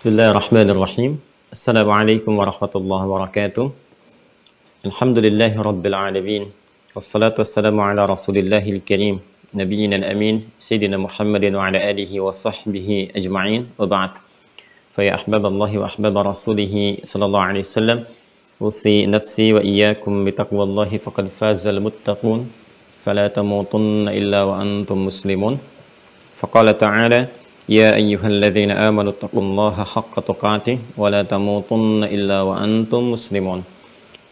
بسم الله الرحمن الرحيم السلام عليكم ورحمة الله وبركاته الحمد لله رب العالمين والصلاة والسلام على رسول الله الكريم نبينا الأمين سيدنا محمد وعلى آله وصحبه أجمعين وبعد فيا أحباب الله وأحباب رسوله صلى الله عليه وسلم أوصي نفسي وإياكم بتقوى الله فقد فاز المتقون فلا تموتن إلا وأنتم مسلمون فقال تعالى يا أيها الذين آمنوا اتقوا الله حق تقاته ولا تموتن إلا وأنتم مسلمون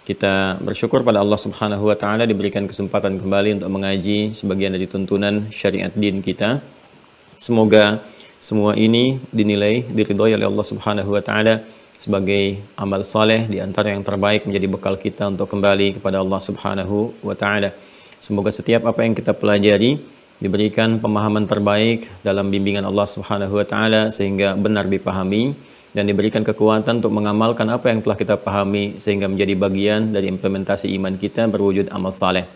kita bersyukur pada Allah Subhanahu wa taala diberikan kesempatan kembali untuk mengaji sebagian dari tuntunan syariat din kita. Semoga semua ini dinilai diridhoi oleh Allah Subhanahu wa taala sebagai amal saleh di antara yang terbaik menjadi bekal kita untuk kembali kepada Allah Subhanahu wa taala. Semoga setiap apa yang kita pelajari diberikan pemahaman terbaik dalam bimbingan Allah Subhanahu wa taala sehingga benar dipahami dan diberikan kekuatan untuk mengamalkan apa yang telah kita pahami sehingga menjadi bagian dari implementasi iman kita berwujud amal saleh.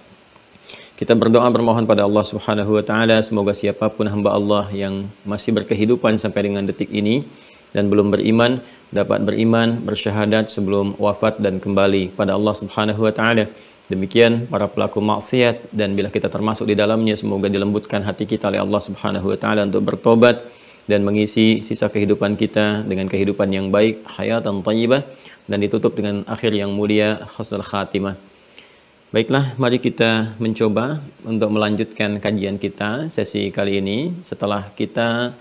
Kita berdoa bermohon pada Allah Subhanahu wa taala semoga siapa pun hamba Allah yang masih berkehidupan sampai dengan detik ini dan belum beriman dapat beriman bersyahadat sebelum wafat dan kembali pada Allah Subhanahu wa taala. Demikian para pelaku maksiat dan bila kita termasuk di dalamnya semoga dilembutkan hati kita oleh Allah Subhanahu wa taala untuk bertobat dan mengisi sisa kehidupan kita dengan kehidupan yang baik, hayatan thayyibah dan ditutup dengan akhir yang mulia, husnul khatimah. Baiklah, mari kita mencoba untuk melanjutkan kajian kita sesi kali ini setelah kita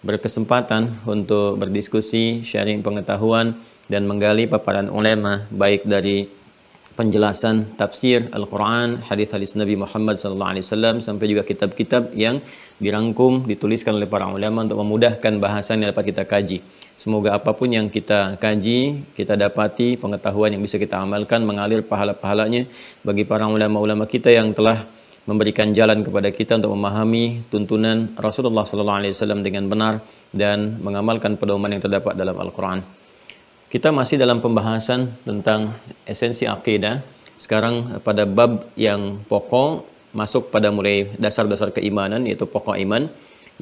berkesempatan untuk berdiskusi, sharing pengetahuan dan menggali paparan ulama baik dari penjelasan tafsir Al-Quran, hadis-hadis Nabi Muhammad SAW sampai juga kitab-kitab yang dirangkum, dituliskan oleh para ulama untuk memudahkan bahasan yang dapat kita kaji. Semoga apa pun yang kita kaji, kita dapati pengetahuan yang bisa kita amalkan, mengalir pahala-pahalanya bagi para ulama-ulama kita yang telah memberikan jalan kepada kita untuk memahami tuntunan Rasulullah SAW dengan benar dan mengamalkan pedoman yang terdapat dalam Al-Quran. Kita masih dalam pembahasan tentang esensi akidah. Sekarang pada bab yang pokok masuk pada mulai dasar-dasar keimanan yaitu pokok iman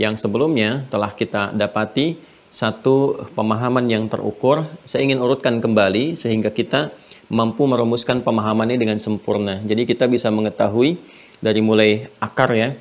yang sebelumnya telah kita dapati satu pemahaman yang terukur. Saya ingin urutkan kembali sehingga kita mampu merumuskan pemahaman ini dengan sempurna. Jadi kita bisa mengetahui dari mulai akar ya,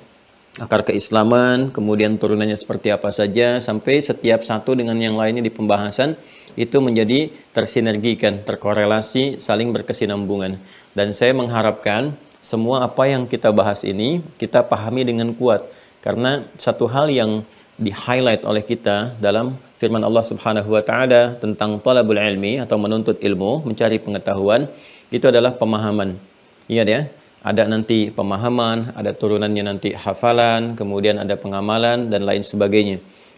akar keislaman, kemudian turunannya seperti apa saja sampai setiap satu dengan yang lainnya di pembahasan itu menjadi tersinergikan, terkorelasi, saling berkesinambungan. Dan saya mengharapkan semua apa yang kita bahas ini kita pahami dengan kuat karena satu hal yang di highlight oleh kita dalam firman Allah Subhanahu wa taala tentang talabul ilmi atau menuntut ilmu, mencari pengetahuan itu adalah pemahaman. Iya ya. Ada nanti pemahaman, ada turunannya nanti hafalan, kemudian ada pengamalan dan lain sebagainya.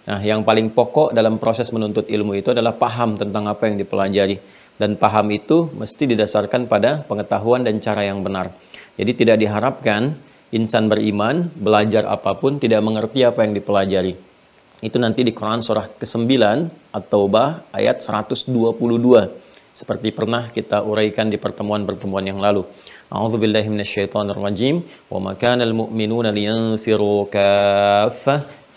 Nah, yang paling pokok dalam proses menuntut ilmu itu adalah paham tentang apa yang dipelajari. Dan paham itu mesti didasarkan pada pengetahuan dan cara yang benar. Jadi tidak diharapkan insan beriman belajar apa pun tidak mengerti apa yang dipelajari. Itu nanti di Quran surah ke-9 At-Taubah ayat 122. Seperti pernah kita uraikan di pertemuan-pertemuan yang lalu. Rajim. Wa ma kana al-mu'minuna liyanfiru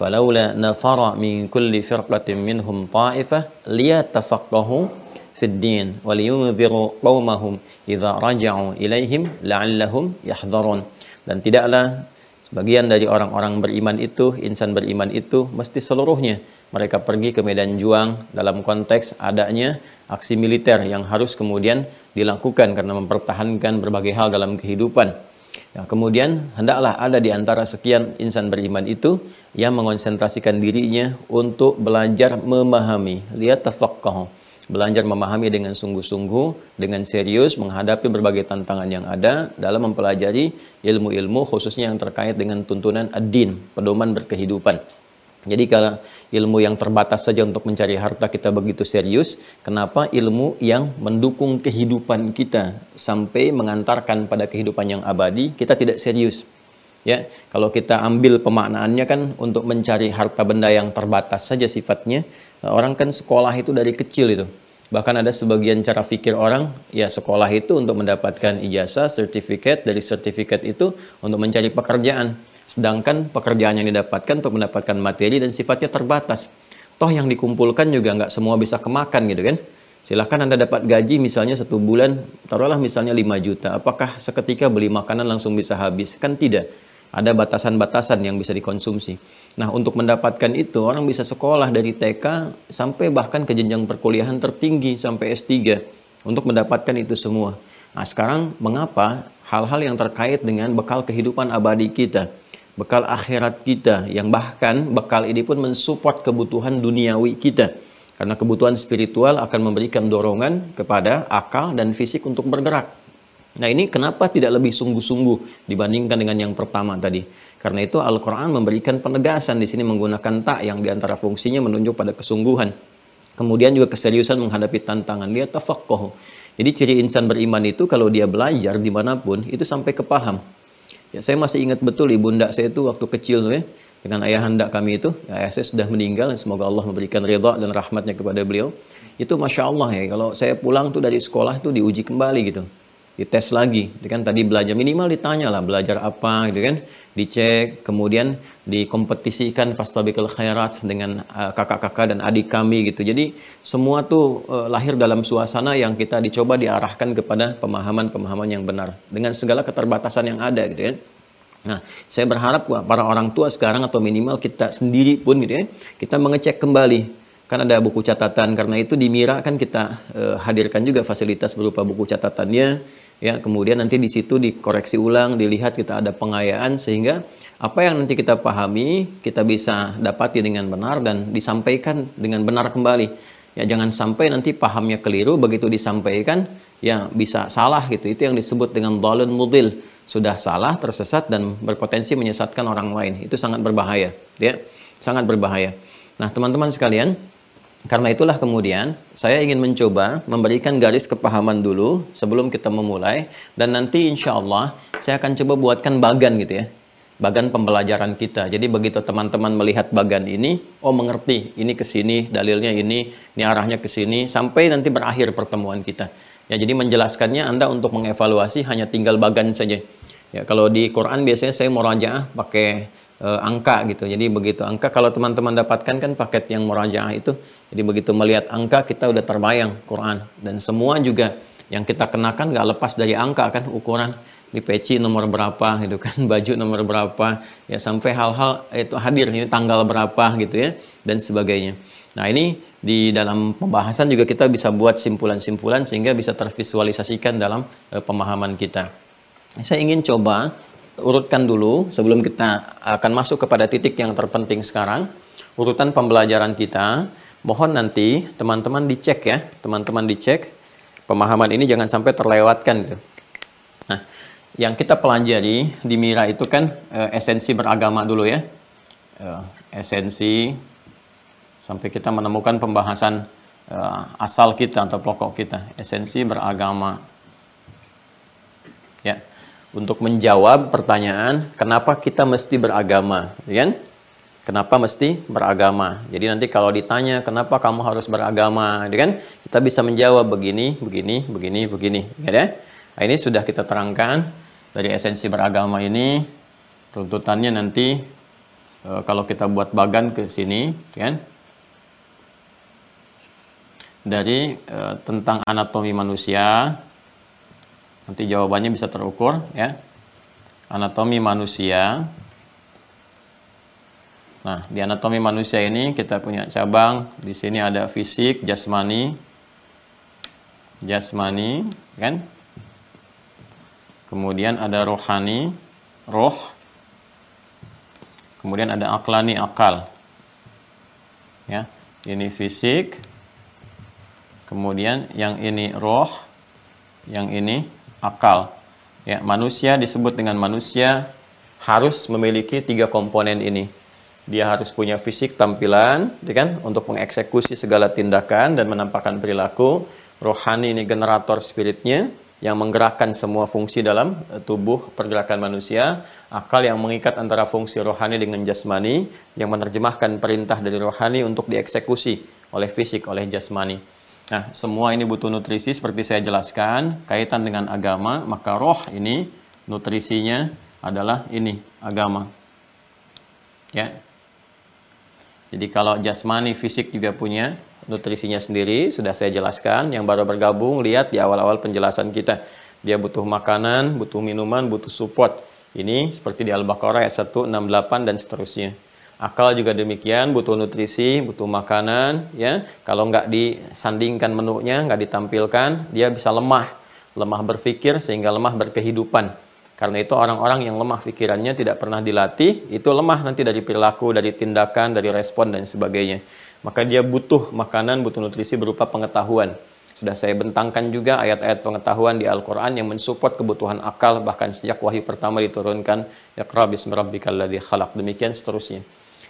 falaula nafara min kulli firqatin minhum ta'ifah liyatafaqahu fid din wa liyunziru qaumahum idza raja'u ilaihim la'allahum yahdharun dan tidaklah sebagian dari orang-orang beriman itu insan beriman itu mesti seluruhnya mereka pergi ke medan juang dalam konteks adanya aksi militer yang harus kemudian dilakukan karena mempertahankan berbagai hal dalam kehidupan. Nah, kemudian hendaklah ada di antara sekian insan beriman itu yang mengonsentrasikan dirinya untuk belajar memahami. Lihat tafaqqah. Belajar memahami dengan sungguh-sungguh, dengan serius menghadapi berbagai tantangan yang ada dalam mempelajari ilmu-ilmu khususnya yang terkait dengan tuntunan ad-din, pedoman berkehidupan. Jadi kalau ilmu yang terbatas saja untuk mencari harta kita begitu serius, kenapa ilmu yang mendukung kehidupan kita sampai mengantarkan pada kehidupan yang abadi kita tidak serius? Ya, kalau kita ambil pemaknaannya kan untuk mencari harta benda yang terbatas saja sifatnya, orang kan sekolah itu dari kecil itu. Bahkan ada sebagian cara pikir orang, ya sekolah itu untuk mendapatkan ijazah, sertifikat, dari sertifikat itu untuk mencari pekerjaan. Sedangkan pekerjaan yang didapatkan untuk mendapatkan materi dan sifatnya terbatas. toh yang dikumpulkan juga nggak semua bisa kemakan gitu kan. Silahkan anda dapat gaji misalnya satu bulan taruhlah misalnya 5 juta. Apakah seketika beli makanan langsung bisa habis? Kan tidak ada batasan-batasan yang bisa dikonsumsi. Nah untuk mendapatkan itu orang bisa sekolah dari TK sampai bahkan ke jenjang perkuliahan tertinggi sampai S3 untuk mendapatkan itu semua. Nah sekarang mengapa hal-hal yang terkait dengan bekal kehidupan abadi kita bekal akhirat kita yang bahkan bekal ini pun mensupport kebutuhan duniawi kita? Karena kebutuhan spiritual akan memberikan dorongan kepada akal dan fisik untuk bergerak. Nah ini kenapa tidak lebih sungguh-sungguh dibandingkan dengan yang pertama tadi? Karena itu Al-Quran memberikan penegasan di sini menggunakan tak yang di antara fungsinya menunjuk pada kesungguhan. Kemudian juga keseriusan menghadapi tantangan. Dia tafakkoh. Jadi ciri insan beriman itu kalau dia belajar di mana pun itu sampai kepaham. Ya, saya masih ingat betul ibunda saya itu waktu kecil ya dengan ayah anda kami itu ayah saya sudah meninggal semoga Allah memberikan ridha dan rahmatnya kepada beliau itu masya Allah ya kalau saya pulang tuh dari sekolah tuh diuji kembali gitu dites lagi itu kan? Tadi belajar minimal ditanya lah belajar apa gitu kan? Dicek kemudian dikompetisikan fastabikal khairat dengan uh, kakak-kakak dan adik kami gitu. Jadi semua tuh uh, lahir dalam suasana yang kita dicoba diarahkan kepada pemahaman-pemahaman yang benar dengan segala keterbatasan yang ada gitu kan? Nah, saya berharap para orang tua sekarang atau minimal kita sendiri pun gitu ya, kita mengecek kembali. Kan ada buku catatan, karena itu di Mira kan kita uh, hadirkan juga fasilitas berupa buku catatannya, ya. Kemudian nanti di situ dikoreksi ulang, dilihat kita ada pengayaan sehingga apa yang nanti kita pahami kita bisa dapati dengan benar dan disampaikan dengan benar kembali. Ya jangan sampai nanti pahamnya keliru begitu disampaikan ya bisa salah gitu. Itu yang disebut dengan dalun mudil sudah salah, tersesat dan berpotensi menyesatkan orang lain. Itu sangat berbahaya, ya. Sangat berbahaya. Nah, teman-teman sekalian, karena itulah kemudian saya ingin mencoba memberikan garis kepahaman dulu sebelum kita memulai dan nanti insya Allah saya akan coba buatkan bagan gitu ya bagan pembelajaran kita. Jadi begitu teman-teman melihat bagan ini, oh mengerti, ini ke sini, dalilnya ini, ini arahnya ke sini, sampai nanti berakhir pertemuan kita. Ya, jadi menjelaskannya Anda untuk mengevaluasi hanya tinggal bagan saja. Ya, kalau di Quran biasanya saya murajaah pakai e, angka gitu. Jadi begitu angka kalau teman-teman dapatkan kan paket yang murajaah itu. Jadi begitu melihat angka kita udah terbayang Quran dan semua juga yang kita kenakan nggak lepas dari angka kan ukuran di peci nomor berapa gitu kan baju nomor berapa ya sampai hal-hal itu hadir ini tanggal berapa gitu ya dan sebagainya. Nah, ini di dalam pembahasan juga kita bisa buat simpulan-simpulan sehingga bisa tervisualisasikan dalam e, pemahaman kita. Saya ingin coba urutkan dulu sebelum kita akan masuk kepada titik yang terpenting sekarang, urutan pembelajaran kita. Mohon nanti teman-teman dicek ya, teman-teman dicek pemahaman ini jangan sampai terlewatkan gitu. Nah, yang kita pelajari di Mira itu kan e, esensi beragama dulu ya. E, esensi sampai kita menemukan pembahasan uh, asal kita atau pokok kita, esensi beragama. Ya. Untuk menjawab pertanyaan kenapa kita mesti beragama, ya kan? Kenapa mesti beragama? Jadi nanti kalau ditanya kenapa kamu harus beragama, ya kan? Kita bisa menjawab begini, begini, begini, begini, ya. Nah, ini sudah kita terangkan dari esensi beragama ini tuntutannya nanti uh, kalau kita buat bagan ke sini, ya kan? dari e, tentang anatomi manusia. Nanti jawabannya bisa terukur ya. Anatomi manusia. Nah, di anatomi manusia ini kita punya cabang. Di sini ada fisik, jasmani. Jasmani, kan? Kemudian ada rohani, roh. Kemudian ada aklani, akal. Ya, ini fisik, Kemudian yang ini roh, yang ini akal. Ya, manusia disebut dengan manusia harus memiliki tiga komponen ini. Dia harus punya fisik tampilan, ya kan, untuk mengeksekusi segala tindakan dan menampakkan perilaku. Rohani ini generator spiritnya yang menggerakkan semua fungsi dalam eh, tubuh pergerakan manusia. Akal yang mengikat antara fungsi rohani dengan jasmani, yang menerjemahkan perintah dari rohani untuk dieksekusi oleh fisik, oleh jasmani. Nah, semua ini butuh nutrisi seperti saya jelaskan, kaitan dengan agama, maka roh ini nutrisinya adalah ini agama. Ya. Jadi kalau jasmani fisik juga punya nutrisinya sendiri, sudah saya jelaskan. Yang baru bergabung lihat di awal-awal penjelasan kita. Dia butuh makanan, butuh minuman, butuh support. Ini seperti di Al-Baqarah ayat 1, 68 dan seterusnya. Akal juga demikian, butuh nutrisi, butuh makanan, ya. Kalau nggak disandingkan menunya, nggak ditampilkan, dia bisa lemah, lemah berpikir sehingga lemah berkehidupan. Karena itu orang-orang yang lemah pikirannya tidak pernah dilatih, itu lemah nanti dari perilaku, dari tindakan, dari respon dan sebagainya. Maka dia butuh makanan, butuh nutrisi berupa pengetahuan. Sudah saya bentangkan juga ayat-ayat pengetahuan di Al-Quran yang mensupport kebutuhan akal bahkan sejak wahyu pertama diturunkan Iqra bismi rabbikal ladzi khalaq. Demikian seterusnya.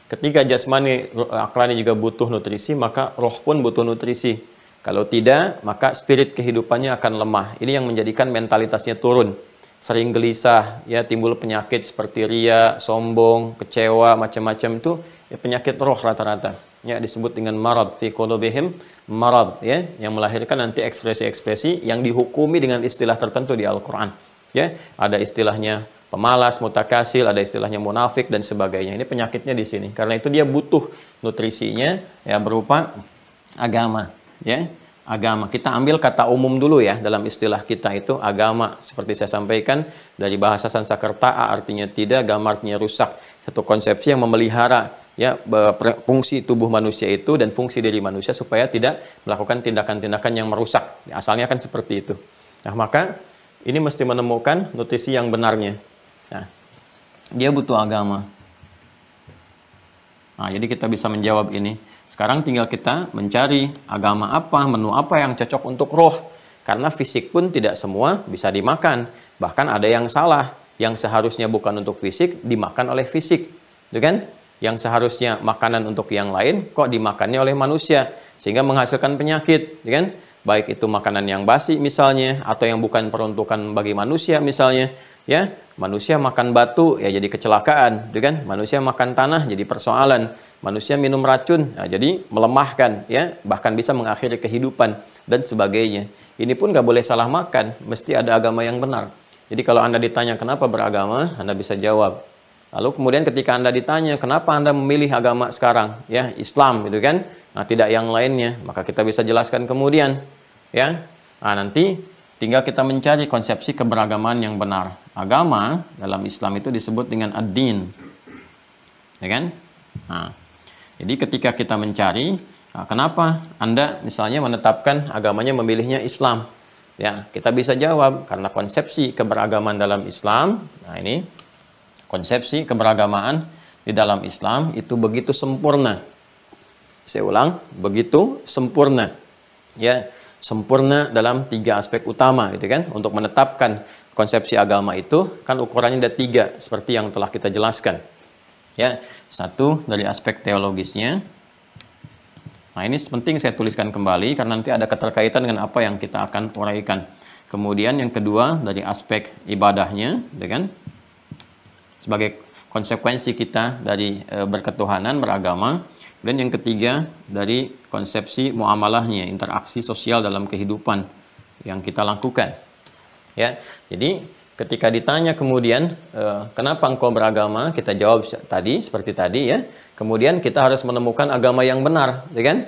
Ketika jasmani akalnya juga butuh nutrisi, maka roh pun butuh nutrisi. Kalau tidak, maka spirit kehidupannya akan lemah. Ini yang menjadikan mentalitasnya turun sering gelisah, ya timbul penyakit seperti ria, sombong, kecewa, macam-macam itu ya penyakit roh rata-rata. Ya disebut dengan marad fi qulubihim marad ya yang melahirkan nanti ekspresi-ekspresi yang dihukumi dengan istilah tertentu di Al-Qur'an. Ya, ada istilahnya pemalas, mutakasil, ada istilahnya munafik dan sebagainya. Ini penyakitnya di sini. Karena itu dia butuh nutrisinya ya berupa agama, ya agama. Kita ambil kata umum dulu ya dalam istilah kita itu agama. Seperti saya sampaikan dari bahasa Sanskerta artinya tidak, agama artinya rusak. Satu konsepsi yang memelihara ya fungsi tubuh manusia itu dan fungsi diri manusia supaya tidak melakukan tindakan-tindakan yang merusak. Asalnya kan seperti itu. Nah, maka ini mesti menemukan nutrisi yang benarnya. Nah, dia butuh agama. Nah, jadi kita bisa menjawab ini. Sekarang tinggal kita mencari agama apa, menu apa yang cocok untuk roh. Karena fisik pun tidak semua bisa dimakan. Bahkan ada yang salah, yang seharusnya bukan untuk fisik dimakan oleh fisik. Itu kan? Yang seharusnya makanan untuk yang lain kok dimakannya oleh manusia sehingga menghasilkan penyakit, ya kan? Baik itu makanan yang basi misalnya atau yang bukan peruntukan bagi manusia misalnya, ya. Manusia makan batu ya jadi kecelakaan, ya kan? Manusia makan tanah jadi persoalan manusia minum racun, nah, jadi melemahkan, ya bahkan bisa mengakhiri kehidupan dan sebagainya. Ini pun nggak boleh salah makan, mesti ada agama yang benar. Jadi kalau anda ditanya kenapa beragama, anda bisa jawab. Lalu kemudian ketika anda ditanya kenapa anda memilih agama sekarang, ya Islam, gitu kan? Nah tidak yang lainnya, maka kita bisa jelaskan kemudian, ya. Nah nanti tinggal kita mencari konsepsi keberagaman yang benar. Agama dalam Islam itu disebut dengan ad-din, ya kan? Nah, jadi ketika kita mencari, nah, kenapa Anda misalnya menetapkan agamanya memilihnya Islam? Ya, kita bisa jawab karena konsepsi keberagaman dalam Islam. Nah, ini konsepsi keberagamaan di dalam Islam itu begitu sempurna. Saya ulang, begitu sempurna. Ya, sempurna dalam tiga aspek utama gitu kan untuk menetapkan konsepsi agama itu kan ukurannya ada tiga seperti yang telah kita jelaskan ya satu dari aspek teologisnya. Nah, ini penting saya tuliskan kembali karena nanti ada keterkaitan dengan apa yang kita akan uraikan. Kemudian yang kedua dari aspek ibadahnya, dengan ya sebagai konsekuensi kita dari e, berketuhanan, beragama. Dan yang ketiga dari konsepsi muamalahnya, interaksi sosial dalam kehidupan yang kita lakukan. Ya, jadi Ketika ditanya kemudian, e, kenapa engkau beragama? Kita jawab tadi, seperti tadi ya. Kemudian kita harus menemukan agama yang benar, ya kan?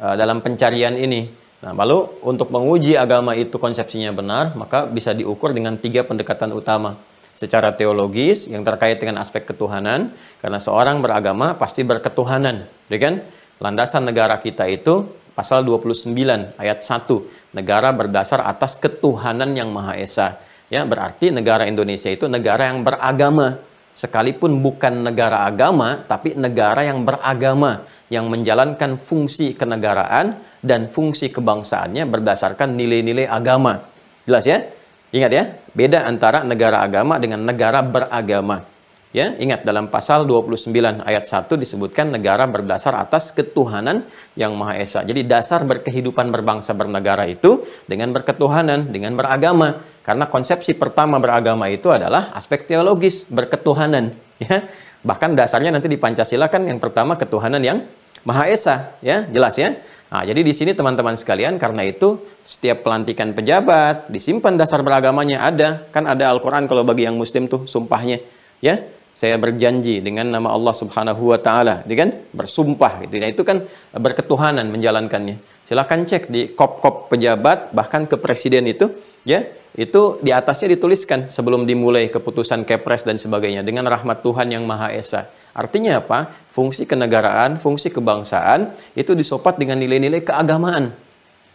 E, dalam pencarian ini. Nah, lalu untuk menguji agama itu konsepsinya benar, maka bisa diukur dengan tiga pendekatan utama. Secara teologis, yang terkait dengan aspek ketuhanan, karena seorang beragama pasti berketuhanan, ya kan? Landasan negara kita itu pasal 29 ayat 1, negara berdasar atas ketuhanan yang Maha Esa Ya, berarti negara Indonesia itu negara yang beragama. Sekalipun bukan negara agama, tapi negara yang beragama yang menjalankan fungsi kenegaraan dan fungsi kebangsaannya berdasarkan nilai-nilai agama. Jelas ya? Ingat ya, beda antara negara agama dengan negara beragama. Ya, ingat dalam pasal 29 ayat 1 disebutkan negara berdasar atas ketuhanan yang Maha Esa. Jadi dasar berkehidupan berbangsa bernegara itu dengan berketuhanan, dengan beragama. Karena konsepsi pertama beragama itu adalah aspek teologis, berketuhanan. Ya. Bahkan dasarnya nanti di Pancasila kan yang pertama ketuhanan yang Maha Esa. Ya, jelas ya. Nah, jadi di sini teman-teman sekalian, karena itu setiap pelantikan pejabat disimpan dasar beragamanya ada. Kan ada Al-Quran kalau bagi yang Muslim tuh sumpahnya. Ya, saya berjanji dengan nama Allah Subhanahu wa taala, kan bersumpah gitu. Ya, itu kan berketuhanan menjalankannya. Silahkan cek di kop-kop pejabat bahkan ke presiden itu ya itu di atasnya dituliskan sebelum dimulai keputusan kepres dan sebagainya dengan rahmat Tuhan yang Maha Esa. Artinya apa? Fungsi kenegaraan, fungsi kebangsaan itu disopat dengan nilai-nilai keagamaan.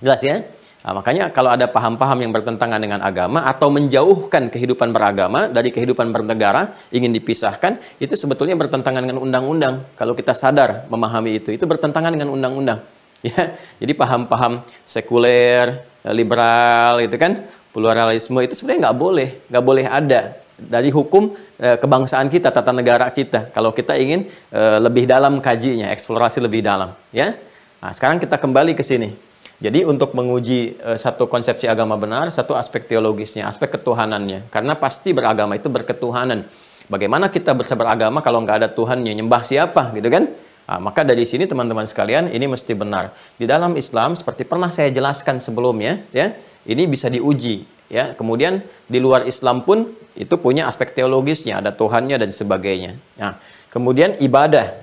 Jelas ya? Nah, makanya kalau ada paham-paham yang bertentangan dengan agama atau menjauhkan kehidupan beragama dari kehidupan bernegara, ingin dipisahkan, itu sebetulnya bertentangan dengan undang-undang. Kalau kita sadar memahami itu, itu bertentangan dengan undang-undang. Ya, jadi paham-paham sekuler, liberal, itu kan, pluralisme itu sebenarnya nggak boleh, nggak boleh ada dari hukum e, kebangsaan kita, tata negara kita. Kalau kita ingin e, lebih dalam kajinya, eksplorasi lebih dalam, ya. Nah, sekarang kita kembali ke sini. Jadi untuk menguji uh, satu konsepsi agama benar, satu aspek teologisnya, aspek ketuhanannya. Karena pasti beragama itu berketuhanan. Bagaimana kita bisa beragama kalau nggak ada Tuhannya, nyembah siapa gitu kan? Nah, maka dari sini teman-teman sekalian ini mesti benar. Di dalam Islam seperti pernah saya jelaskan sebelumnya, ya ini bisa diuji. Ya, kemudian di luar Islam pun itu punya aspek teologisnya, ada Tuhannya dan sebagainya. Nah, kemudian ibadah,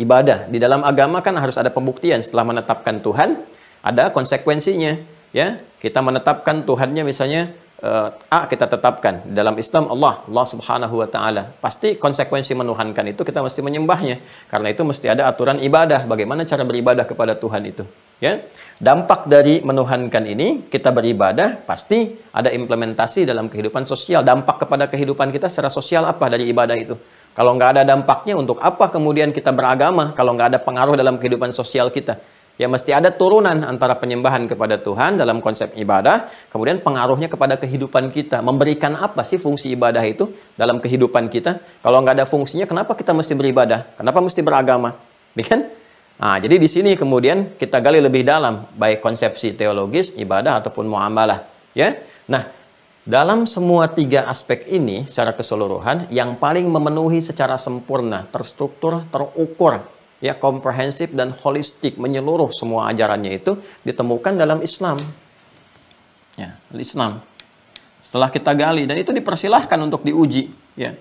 ibadah. Di dalam agama kan harus ada pembuktian. Setelah menetapkan Tuhan ada konsekuensinya ya. Kita menetapkan Tuhannya misalnya uh, A kita tetapkan. Dalam Islam Allah Allah Subhanahu wa taala. Pasti konsekuensi menuhankan itu kita mesti menyembahnya. Karena itu mesti ada aturan ibadah. Bagaimana cara beribadah kepada Tuhan itu ya dampak dari menuhankan ini kita beribadah pasti ada implementasi dalam kehidupan sosial dampak kepada kehidupan kita secara sosial apa dari ibadah itu kalau nggak ada dampaknya untuk apa kemudian kita beragama kalau nggak ada pengaruh dalam kehidupan sosial kita Ya mesti ada turunan antara penyembahan kepada Tuhan dalam konsep ibadah, kemudian pengaruhnya kepada kehidupan kita. Memberikan apa sih fungsi ibadah itu dalam kehidupan kita? Kalau nggak ada fungsinya, kenapa kita mesti beribadah? Kenapa mesti beragama? Ya kan? Nah, jadi di sini kemudian kita gali lebih dalam, baik konsepsi teologis, ibadah, ataupun muamalah. Ya, Nah, dalam semua tiga aspek ini secara keseluruhan, yang paling memenuhi secara sempurna, terstruktur, terukur, ya komprehensif dan holistik menyeluruh semua ajarannya itu ditemukan dalam Islam. Ya, Islam. Setelah kita gali dan itu dipersilahkan untuk diuji, ya.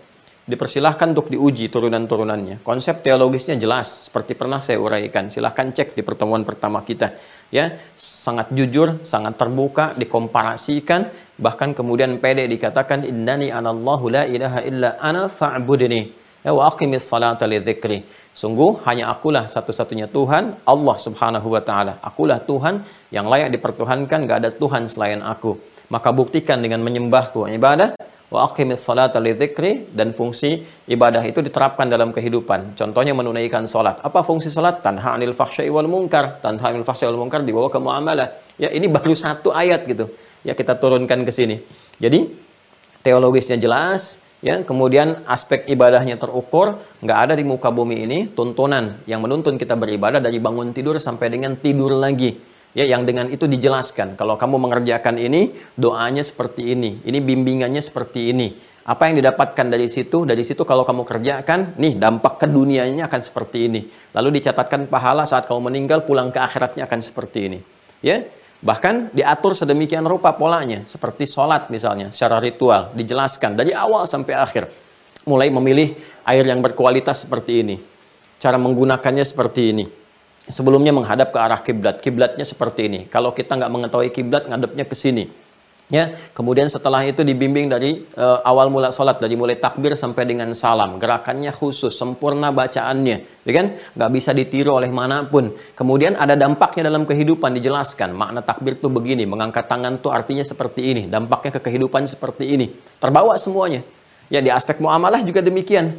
Dipersilahkan untuk diuji turunan-turunannya. Konsep teologisnya jelas seperti pernah saya uraikan. Silahkan cek di pertemuan pertama kita. Ya, sangat jujur, sangat terbuka, dikomparasikan, bahkan kemudian pede dikatakan innani anallahu la ilaha illa ana fa'budni ya wa aqimis salata li dzikri Sungguh hanya akulah satu-satunya Tuhan, Allah subhanahu wa ta'ala. Akulah Tuhan yang layak dipertuhankan, gak ada Tuhan selain aku. Maka buktikan dengan menyembahku ibadah, wa aqimis salata dan fungsi ibadah itu diterapkan dalam kehidupan. Contohnya menunaikan salat. Apa fungsi salat? Tanha anil fahsyai wal munkar. Tanha anil fahsyai wal munkar dibawa ke muamalah. Ya ini baru satu ayat gitu. Ya kita turunkan ke sini. Jadi teologisnya jelas, ya kemudian aspek ibadahnya terukur nggak ada di muka bumi ini tuntunan yang menuntun kita beribadah dari bangun tidur sampai dengan tidur lagi ya yang dengan itu dijelaskan kalau kamu mengerjakan ini doanya seperti ini ini bimbingannya seperti ini apa yang didapatkan dari situ dari situ kalau kamu kerjakan nih dampak ke dunianya akan seperti ini lalu dicatatkan pahala saat kamu meninggal pulang ke akhiratnya akan seperti ini ya Bahkan diatur sedemikian rupa polanya, seperti sholat misalnya, secara ritual, dijelaskan dari awal sampai akhir. Mulai memilih air yang berkualitas seperti ini. Cara menggunakannya seperti ini. Sebelumnya menghadap ke arah kiblat, kiblatnya seperti ini. Kalau kita nggak mengetahui kiblat, ngadepnya ke sini Ya, kemudian setelah itu dibimbing dari uh, awal mula sholat, dari mulai takbir sampai dengan salam. Gerakannya khusus, sempurna bacaannya. Ya kan? Nggak bisa ditiru oleh mana pun. Kemudian ada dampaknya dalam kehidupan, dijelaskan. Makna takbir itu begini, mengangkat tangan itu artinya seperti ini. Dampaknya ke kehidupan seperti ini. Terbawa semuanya. Ya, di aspek muamalah juga demikian.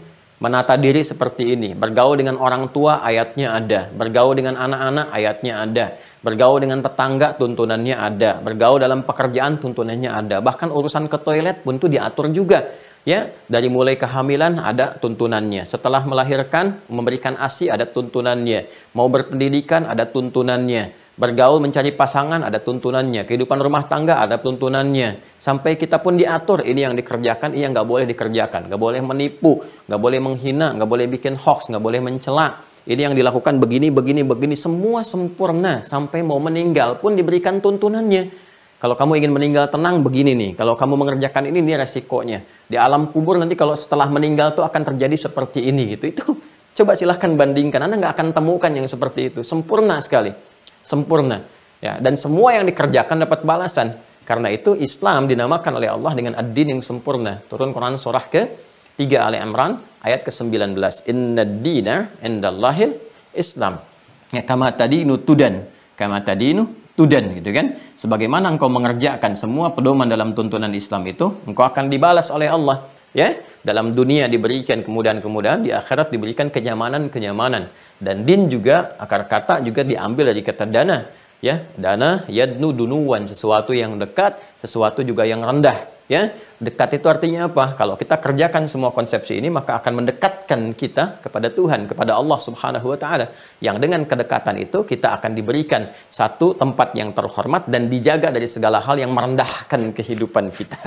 Menata diri seperti ini. Bergaul dengan orang tua, ayatnya ada. Bergaul dengan anak-anak, ayatnya ada Bergaul dengan tetangga tuntunannya ada, bergaul dalam pekerjaan tuntunannya ada. Bahkan urusan ke toilet pun itu diatur juga. Ya, dari mulai kehamilan ada tuntunannya. Setelah melahirkan, memberikan ASI ada tuntunannya. Mau berpendidikan ada tuntunannya. Bergaul mencari pasangan ada tuntunannya. Kehidupan rumah tangga ada tuntunannya. Sampai kita pun diatur ini yang dikerjakan, ini yang nggak boleh dikerjakan. Nggak boleh menipu, nggak boleh menghina, nggak boleh bikin hoax, nggak boleh mencela ini yang dilakukan begini, begini, begini, semua sempurna sampai mau meninggal pun diberikan tuntunannya. Kalau kamu ingin meninggal tenang begini nih. Kalau kamu mengerjakan ini ini resikonya. Di alam kubur nanti kalau setelah meninggal tuh akan terjadi seperti ini gitu. Itu coba silahkan bandingkan. Anda nggak akan temukan yang seperti itu. Sempurna sekali. Sempurna. Ya, dan semua yang dikerjakan dapat balasan. Karena itu Islam dinamakan oleh Allah dengan ad-din yang sempurna. Turun Quran surah ke 3 Ali Imran ayat ke-19. Inna dina indallahil Islam. Ya, kama tadinu tudan. Kama tadinu tudan gitu kan. Sebagaimana engkau mengerjakan semua pedoman dalam tuntunan Islam itu, engkau akan dibalas oleh Allah. Ya, dalam dunia diberikan kemudahan-kemudahan, di akhirat diberikan kenyamanan-kenyamanan. Dan din juga akar kata juga diambil dari kata dana. Ya, dana yadnu dunuwan sesuatu yang dekat, sesuatu juga yang rendah. Ya dekat itu artinya apa? Kalau kita kerjakan semua konsepsi ini maka akan mendekatkan kita kepada Tuhan kepada Allah Subhanahu wa taala. Yang dengan kedekatan itu kita akan diberikan satu tempat yang terhormat dan dijaga dari segala hal yang merendahkan kehidupan kita.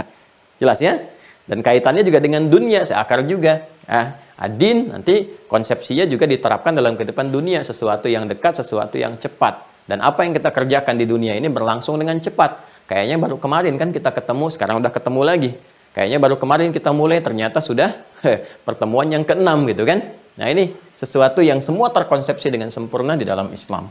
Jelas ya dan kaitannya juga dengan dunia seakar juga ah adin nanti konsepsinya juga diterapkan dalam kehidupan dunia sesuatu yang dekat sesuatu yang cepat dan apa yang kita kerjakan di dunia ini berlangsung dengan cepat Kayaknya baru kemarin kan kita ketemu, sekarang udah ketemu lagi. Kayaknya baru kemarin kita mulai, ternyata sudah heh, pertemuan yang keenam gitu kan. Nah ini sesuatu yang semua terkonsepsi dengan sempurna di dalam Islam.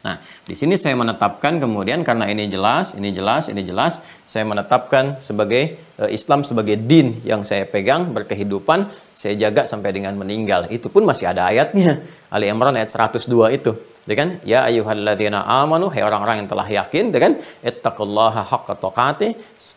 Nah, di sini saya menetapkan kemudian karena ini jelas, ini jelas, ini jelas, saya menetapkan sebagai e, Islam sebagai din yang saya pegang berkehidupan, saya jaga sampai dengan meninggal. Itu pun masih ada ayatnya. Ali Imran ayat 102 itu ya kan ya ayyuhalladzina amanu hai orang-orang yang telah yakin ya kan ittaqullaha haqqa tuqatih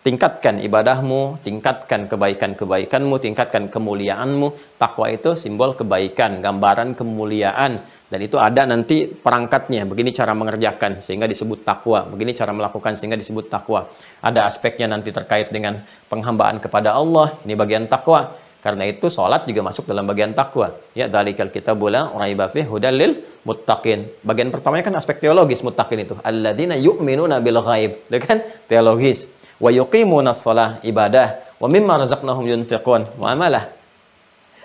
tingkatkan ibadahmu tingkatkan kebaikan-kebaikanmu tingkatkan kemuliaanmu takwa itu simbol kebaikan gambaran kemuliaan dan itu ada nanti perangkatnya begini cara mengerjakan sehingga disebut takwa begini cara melakukan sehingga disebut takwa ada aspeknya nanti terkait dengan penghambaan kepada Allah ini bagian takwa karena itu sholat juga masuk dalam bagian takwa. Ya, dalikal kita bola raiba fi hudalil muttaqin. Bagian pertamanya kan aspek teologis muttaqin itu. Alladzina yu'minuna bil ghaib. Itu kan teologis. Wa yuqimuna shalah ibadah wa mimma razaqnahum yunfiqun. Muamalah.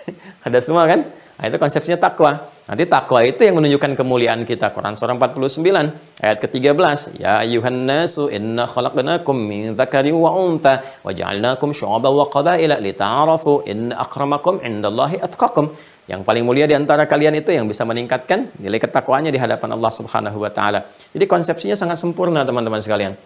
Ada semua kan? Nah, itu konsepnya takwa. Nanti takwa itu yang menunjukkan kemuliaan kita. Quran surah 49 ayat ke-13. Ya ayuhan nasu inna khalaqnakum min dzakari wa untha wa ja'alnakum syu'aban wa qabaila lita'arafu inna akramakum indallahi atqakum. Yang paling mulia di antara kalian itu yang bisa meningkatkan nilai ketakwaannya di hadapan Allah Subhanahu wa taala. Jadi konsepsinya sangat sempurna teman-teman sekalian.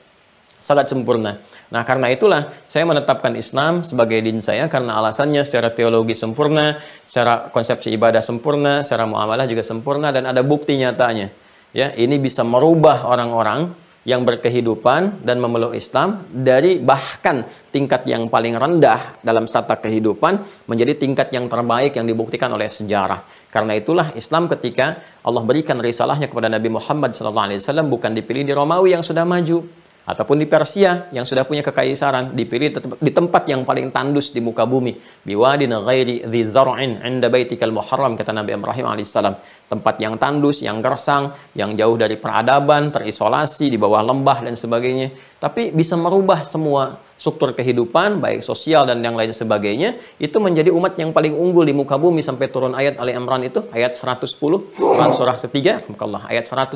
Sangat sempurna. Nah, karena itulah saya menetapkan Islam sebagai din saya karena alasannya secara teologi sempurna, secara konsepsi ibadah sempurna, secara muamalah juga sempurna dan ada bukti nyatanya. Ya, ini bisa merubah orang-orang yang berkehidupan dan memeluk Islam dari bahkan tingkat yang paling rendah dalam sata kehidupan menjadi tingkat yang terbaik yang dibuktikan oleh sejarah. Karena itulah Islam ketika Allah berikan risalahnya kepada Nabi Muhammad SAW bukan dipilih di Romawi yang sudah maju, ataupun di Persia yang sudah punya kekaisaran dipilih di tempat yang paling tandus di muka bumi. Biwadin ghairi dhi zar'in 'inda baitikal muharram kata Nabi Ibrahim alaihissalam tempat yang tandus yang gersang yang jauh dari peradaban terisolasi di bawah lembah dan sebagainya. Tapi bisa merubah semua struktur kehidupan baik sosial dan yang lain sebagainya itu menjadi umat yang paling unggul di muka bumi sampai turun ayat Ali Imran itu ayat 110 Quran surah ketiga ayat 110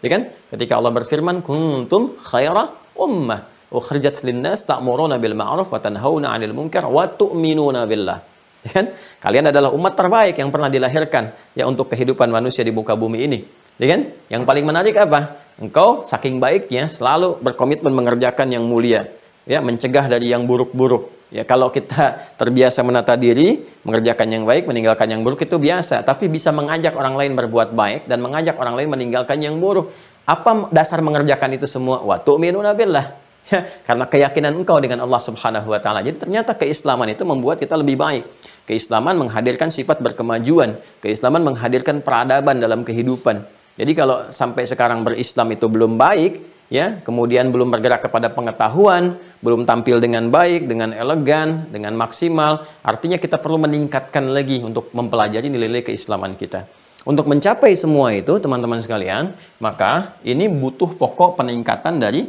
Ya kan? Ketika Allah berfirman, "Kuntum khaira ummah ukhrijat linnas ta'muruna bil ma'ruf wa tanhauna 'anil munkar wa tu'minuna billah." Ya kan? Kalian adalah umat terbaik yang pernah dilahirkan ya untuk kehidupan manusia di muka bumi ini. Ya kan? Yang paling menarik apa? Engkau saking baiknya selalu berkomitmen mengerjakan yang mulia, ya, mencegah dari yang buruk-buruk. Ya, kalau kita terbiasa menata diri, mengerjakan yang baik, meninggalkan yang buruk itu biasa. Tapi bisa mengajak orang lain berbuat baik dan mengajak orang lain meninggalkan yang buruk. Apa dasar mengerjakan itu semua? Wa tu'minuna billah. Ya, karena keyakinan engkau dengan Allah Subhanahu wa taala. Jadi ternyata keislaman itu membuat kita lebih baik. Keislaman menghadirkan sifat berkemajuan, keislaman menghadirkan peradaban dalam kehidupan. Jadi kalau sampai sekarang berislam itu belum baik, ya, kemudian belum bergerak kepada pengetahuan, belum tampil dengan baik, dengan elegan, dengan maksimal, artinya kita perlu meningkatkan lagi untuk mempelajari nilai-nilai keislaman kita. Untuk mencapai semua itu, teman-teman sekalian, maka ini butuh pokok peningkatan dari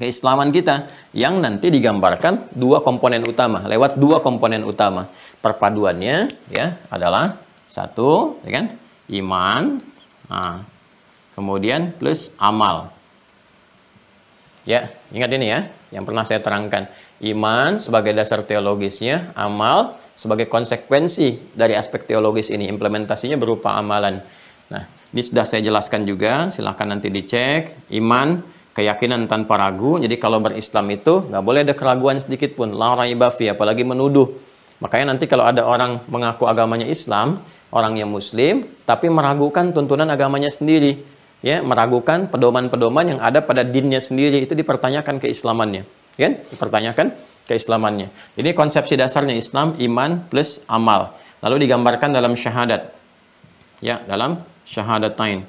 keislaman kita yang nanti digambarkan dua komponen utama, lewat dua komponen utama. Perpaduannya ya adalah satu, ya kan? Iman, nah, kemudian plus amal Ya, ingat ini ya, yang pernah saya terangkan. Iman sebagai dasar teologisnya, amal sebagai konsekuensi dari aspek teologis ini. Implementasinya berupa amalan. Nah, ini sudah saya jelaskan juga, silahkan nanti dicek. Iman, keyakinan tanpa ragu. Jadi kalau berislam itu nggak boleh ada keraguan sedikit pun. La raibafi, apalagi menuduh. Makanya nanti kalau ada orang mengaku agamanya Islam, orang yang muslim, tapi meragukan tuntunan agamanya sendiri. Ya, meragukan pedoman-pedoman yang ada pada dinnya sendiri itu dipertanyakan keislamannya, kan? Dipertanyakan keislamannya. Jadi konsepsi dasarnya Islam iman plus amal. Lalu digambarkan dalam syahadat. Ya, dalam syahadatain.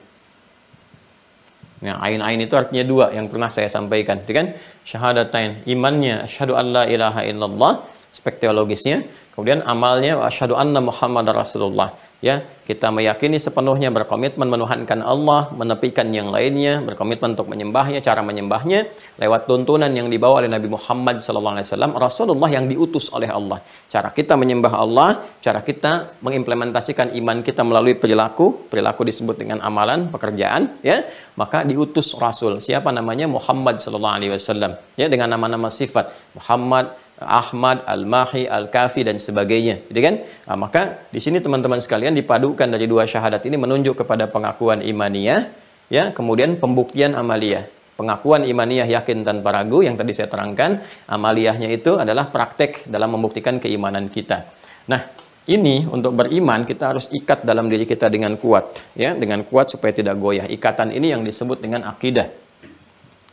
Ya, ain-ain itu artinya dua yang pernah saya sampaikan, kan? Syahadatain, imannya asyhadu alla ilaha illallah, aspek teologisnya, kemudian amalnya asyhadu anna muhammadar rasulullah ya kita meyakini sepenuhnya berkomitmen menuhankan Allah menepikan yang lainnya berkomitmen untuk menyembahnya cara menyembahnya lewat tuntunan yang dibawa oleh Nabi Muhammad SAW Rasulullah yang diutus oleh Allah. Cara kita menyembah Allah cara kita mengimplementasikan iman kita melalui perilaku perilaku disebut dengan amalan pekerjaan ya maka diutus Rasul. Siapa namanya? Muhammad SAW ya dengan nama-nama sifat. Muhammad Ahmad, Al-Mahi, Al-Kafi dan sebagainya. Gitu kan? Nah, maka di sini teman-teman sekalian dipadukan dari dua syahadat ini menunjuk kepada pengakuan imaniyah, ya, kemudian pembuktian amaliyah. Pengakuan imaniyah yakin tanpa ragu yang tadi saya terangkan, amaliyahnya itu adalah praktek dalam membuktikan keimanan kita. Nah, ini untuk beriman kita harus ikat dalam diri kita dengan kuat, ya, dengan kuat supaya tidak goyah. Ikatan ini yang disebut dengan akidah.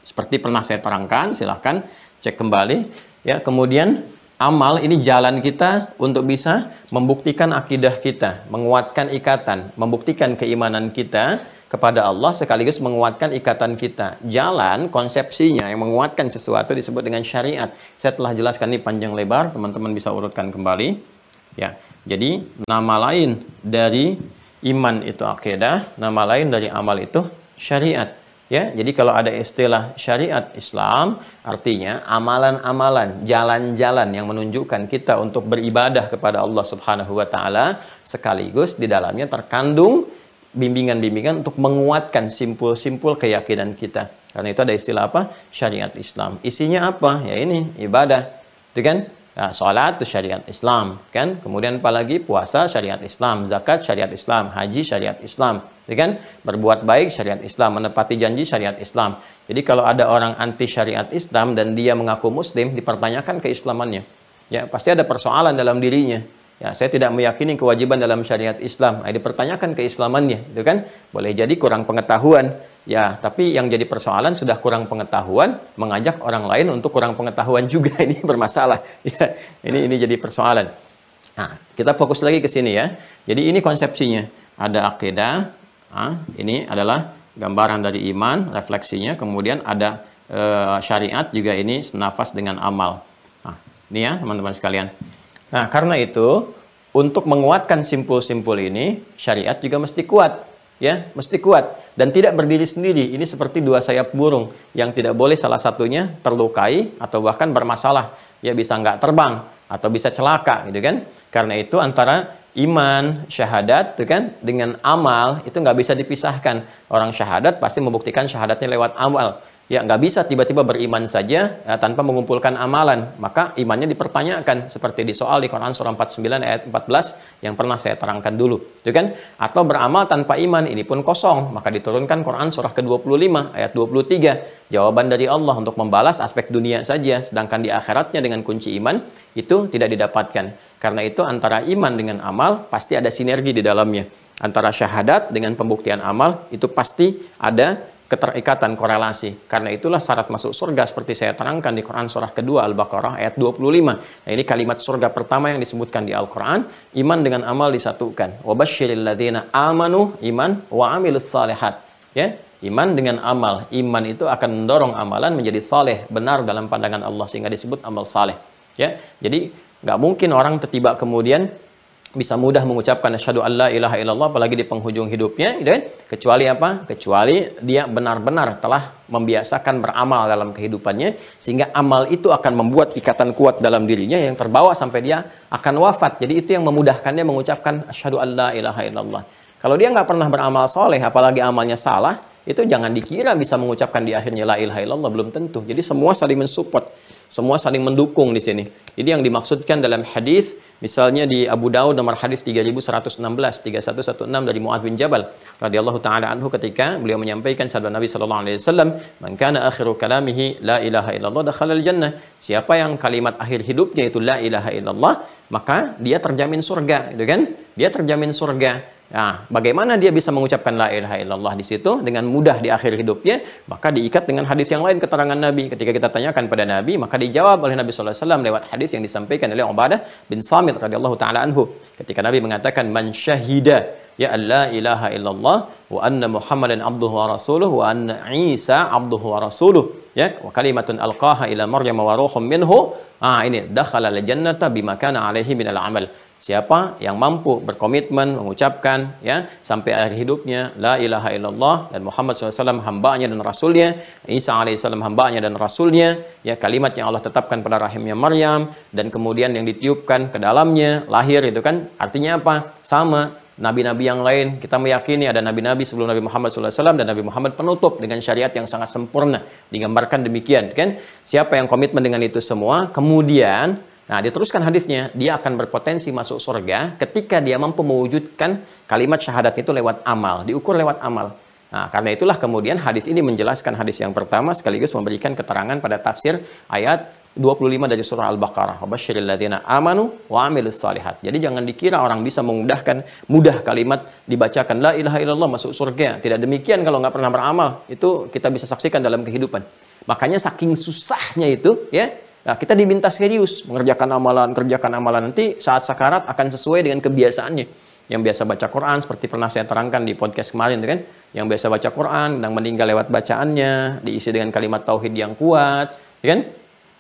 Seperti pernah saya terangkan, silahkan cek kembali Ya, kemudian amal ini jalan kita untuk bisa membuktikan akidah kita, menguatkan ikatan, membuktikan keimanan kita kepada Allah sekaligus menguatkan ikatan kita. Jalan konsepsinya yang menguatkan sesuatu disebut dengan syariat. Saya telah jelaskan ini panjang lebar, teman-teman bisa urutkan kembali. Ya. Jadi nama lain dari iman itu akidah, nama lain dari amal itu syariat. Ya, jadi kalau ada istilah syariat Islam, artinya amalan-amalan, jalan-jalan yang menunjukkan kita untuk beribadah kepada Allah Subhanahu wa taala sekaligus di dalamnya terkandung bimbingan-bimbingan untuk menguatkan simpul-simpul keyakinan kita. Karena itu ada istilah apa? Syariat Islam. Isinya apa? Ya ini ibadah. Itu kan? Nah, salat itu syariat Islam, kan? Kemudian apalagi puasa syariat Islam, zakat syariat Islam, haji syariat Islam, ya kan? Berbuat baik syariat Islam, menepati janji syariat Islam. Jadi kalau ada orang anti syariat Islam dan dia mengaku muslim, dipertanyakan keislamannya. Ya, pasti ada persoalan dalam dirinya. Ya, saya tidak meyakini kewajiban dalam syariat Islam. Nah, dipertanyakan keislamannya, itu kan? Boleh jadi kurang pengetahuan Ya, tapi yang jadi persoalan sudah kurang pengetahuan, mengajak orang lain untuk kurang pengetahuan juga ini bermasalah. Ya, ini ini jadi persoalan. Nah, kita fokus lagi ke sini ya. Jadi ini konsepsinya. Ada akidah, ini adalah gambaran dari iman, refleksinya. Kemudian ada e, syariat juga ini senafas dengan amal. Nah, ini ya teman-teman sekalian. Nah, karena itu untuk menguatkan simpul-simpul ini, syariat juga mesti kuat ya mesti kuat dan tidak berdiri sendiri ini seperti dua sayap burung yang tidak boleh salah satunya terlukai atau bahkan bermasalah ya bisa nggak terbang atau bisa celaka gitu kan karena itu antara iman syahadat gitu kan dengan amal itu nggak bisa dipisahkan orang syahadat pasti membuktikan syahadatnya lewat amal Ya nggak bisa tiba-tiba beriman saja ya, tanpa mengumpulkan amalan. Maka imannya dipertanyakan seperti di soal di Quran surah 49 ayat 14 yang pernah saya terangkan dulu. Itu kan? Atau beramal tanpa iman ini pun kosong. Maka diturunkan Quran surah ke-25 ayat 23. Jawaban dari Allah untuk membalas aspek dunia saja. Sedangkan di akhiratnya dengan kunci iman itu tidak didapatkan. Karena itu antara iman dengan amal pasti ada sinergi di dalamnya. Antara syahadat dengan pembuktian amal itu pasti ada keterikatan korelasi. Karena itulah syarat masuk surga seperti saya terangkan di Quran surah kedua Al-Baqarah ayat 25. Nah, ini kalimat surga pertama yang disebutkan di Al-Quran. Iman dengan amal disatukan. Wabashiril amanu iman wa amilus salihat. Ya, iman dengan amal. Iman itu akan mendorong amalan menjadi saleh, benar dalam pandangan Allah sehingga disebut amal saleh. Ya, jadi nggak mungkin orang tertiba kemudian bisa mudah mengucapkan asyhadu alla ilaha illallah apalagi di penghujung hidupnya gitu kan? Kecuali apa? Kecuali dia benar-benar telah membiasakan beramal dalam kehidupannya sehingga amal itu akan membuat ikatan kuat dalam dirinya yang terbawa sampai dia akan wafat. Jadi itu yang memudahkannya mengucapkan asyhadu alla ilaha illallah. Kalau dia nggak pernah beramal soleh apalagi amalnya salah itu jangan dikira bisa mengucapkan di akhirnya la ilaha illallah belum tentu. Jadi semua saling mensupport, semua saling mendukung di sini. Jadi yang dimaksudkan dalam hadis misalnya di Abu Daud nomor hadis 3116 3116 dari Muadz bin Jabal radhiyallahu taala anhu ketika beliau menyampaikan sabda Nabi sallallahu alaihi wasallam, "Man kana akhiru kalamihi la ilaha illallah dakhala jannah." Siapa yang kalimat akhir hidupnya itu la ilaha illallah, maka dia terjamin surga, gitu kan? Dia terjamin surga. Nah, bagaimana dia bisa mengucapkan la ilaha illallah di situ dengan mudah di akhir hidupnya? Maka diikat dengan hadis yang lain keterangan Nabi. Ketika kita tanyakan pada Nabi, maka dijawab oleh Nabi wasallam lewat hadis yang disampaikan oleh Ubadah bin Samit radhiyallahu taala anhu. Ketika Nabi mengatakan man syahida ya la ilaha illallah wa anna Muhammadan abduhu wa rasuluh wa anna Isa abduhu wa rasuluh ya wa kalimatun alqaha ila Maryam wa ruhum minhu ah ini dakhala al jannata bima kana alaihi minal amal Siapa yang mampu berkomitmen mengucapkan ya sampai akhir hidupnya la ilaha illallah dan Muhammad SAW hambanya dan rasulnya Isa alaihissalam hambanya dan rasulnya ya kalimat yang Allah tetapkan pada rahimnya Maryam dan kemudian yang ditiupkan ke dalamnya lahir itu kan artinya apa? Sama nabi-nabi yang lain. Kita meyakini ada nabi-nabi sebelum Nabi Muhammad SAW dan Nabi Muhammad penutup dengan syariat yang sangat sempurna. Digambarkan demikian kan? Siapa yang komitmen dengan itu semua? Kemudian Nah, diteruskan hadisnya, dia akan berpotensi masuk surga ketika dia mampu mewujudkan kalimat syahadat itu lewat amal, diukur lewat amal. Nah, karena itulah kemudian hadis ini menjelaskan hadis yang pertama sekaligus memberikan keterangan pada tafsir ayat 25 dari surah Al-Baqarah. Wabasyiril ladzina amanu wa amilus salihat. Jadi jangan dikira orang bisa memudahkan mudah kalimat dibacakan la ilaha illallah masuk surga. Tidak demikian kalau nggak pernah beramal. Itu kita bisa saksikan dalam kehidupan. Makanya saking susahnya itu ya Nah, kita diminta serius mengerjakan amalan, kerjakan amalan nanti saat sakarat akan sesuai dengan kebiasaannya. Yang biasa baca Quran seperti pernah saya terangkan di podcast kemarin kan, yang biasa baca Quran dan meninggal lewat bacaannya, diisi dengan kalimat tauhid yang kuat, kan?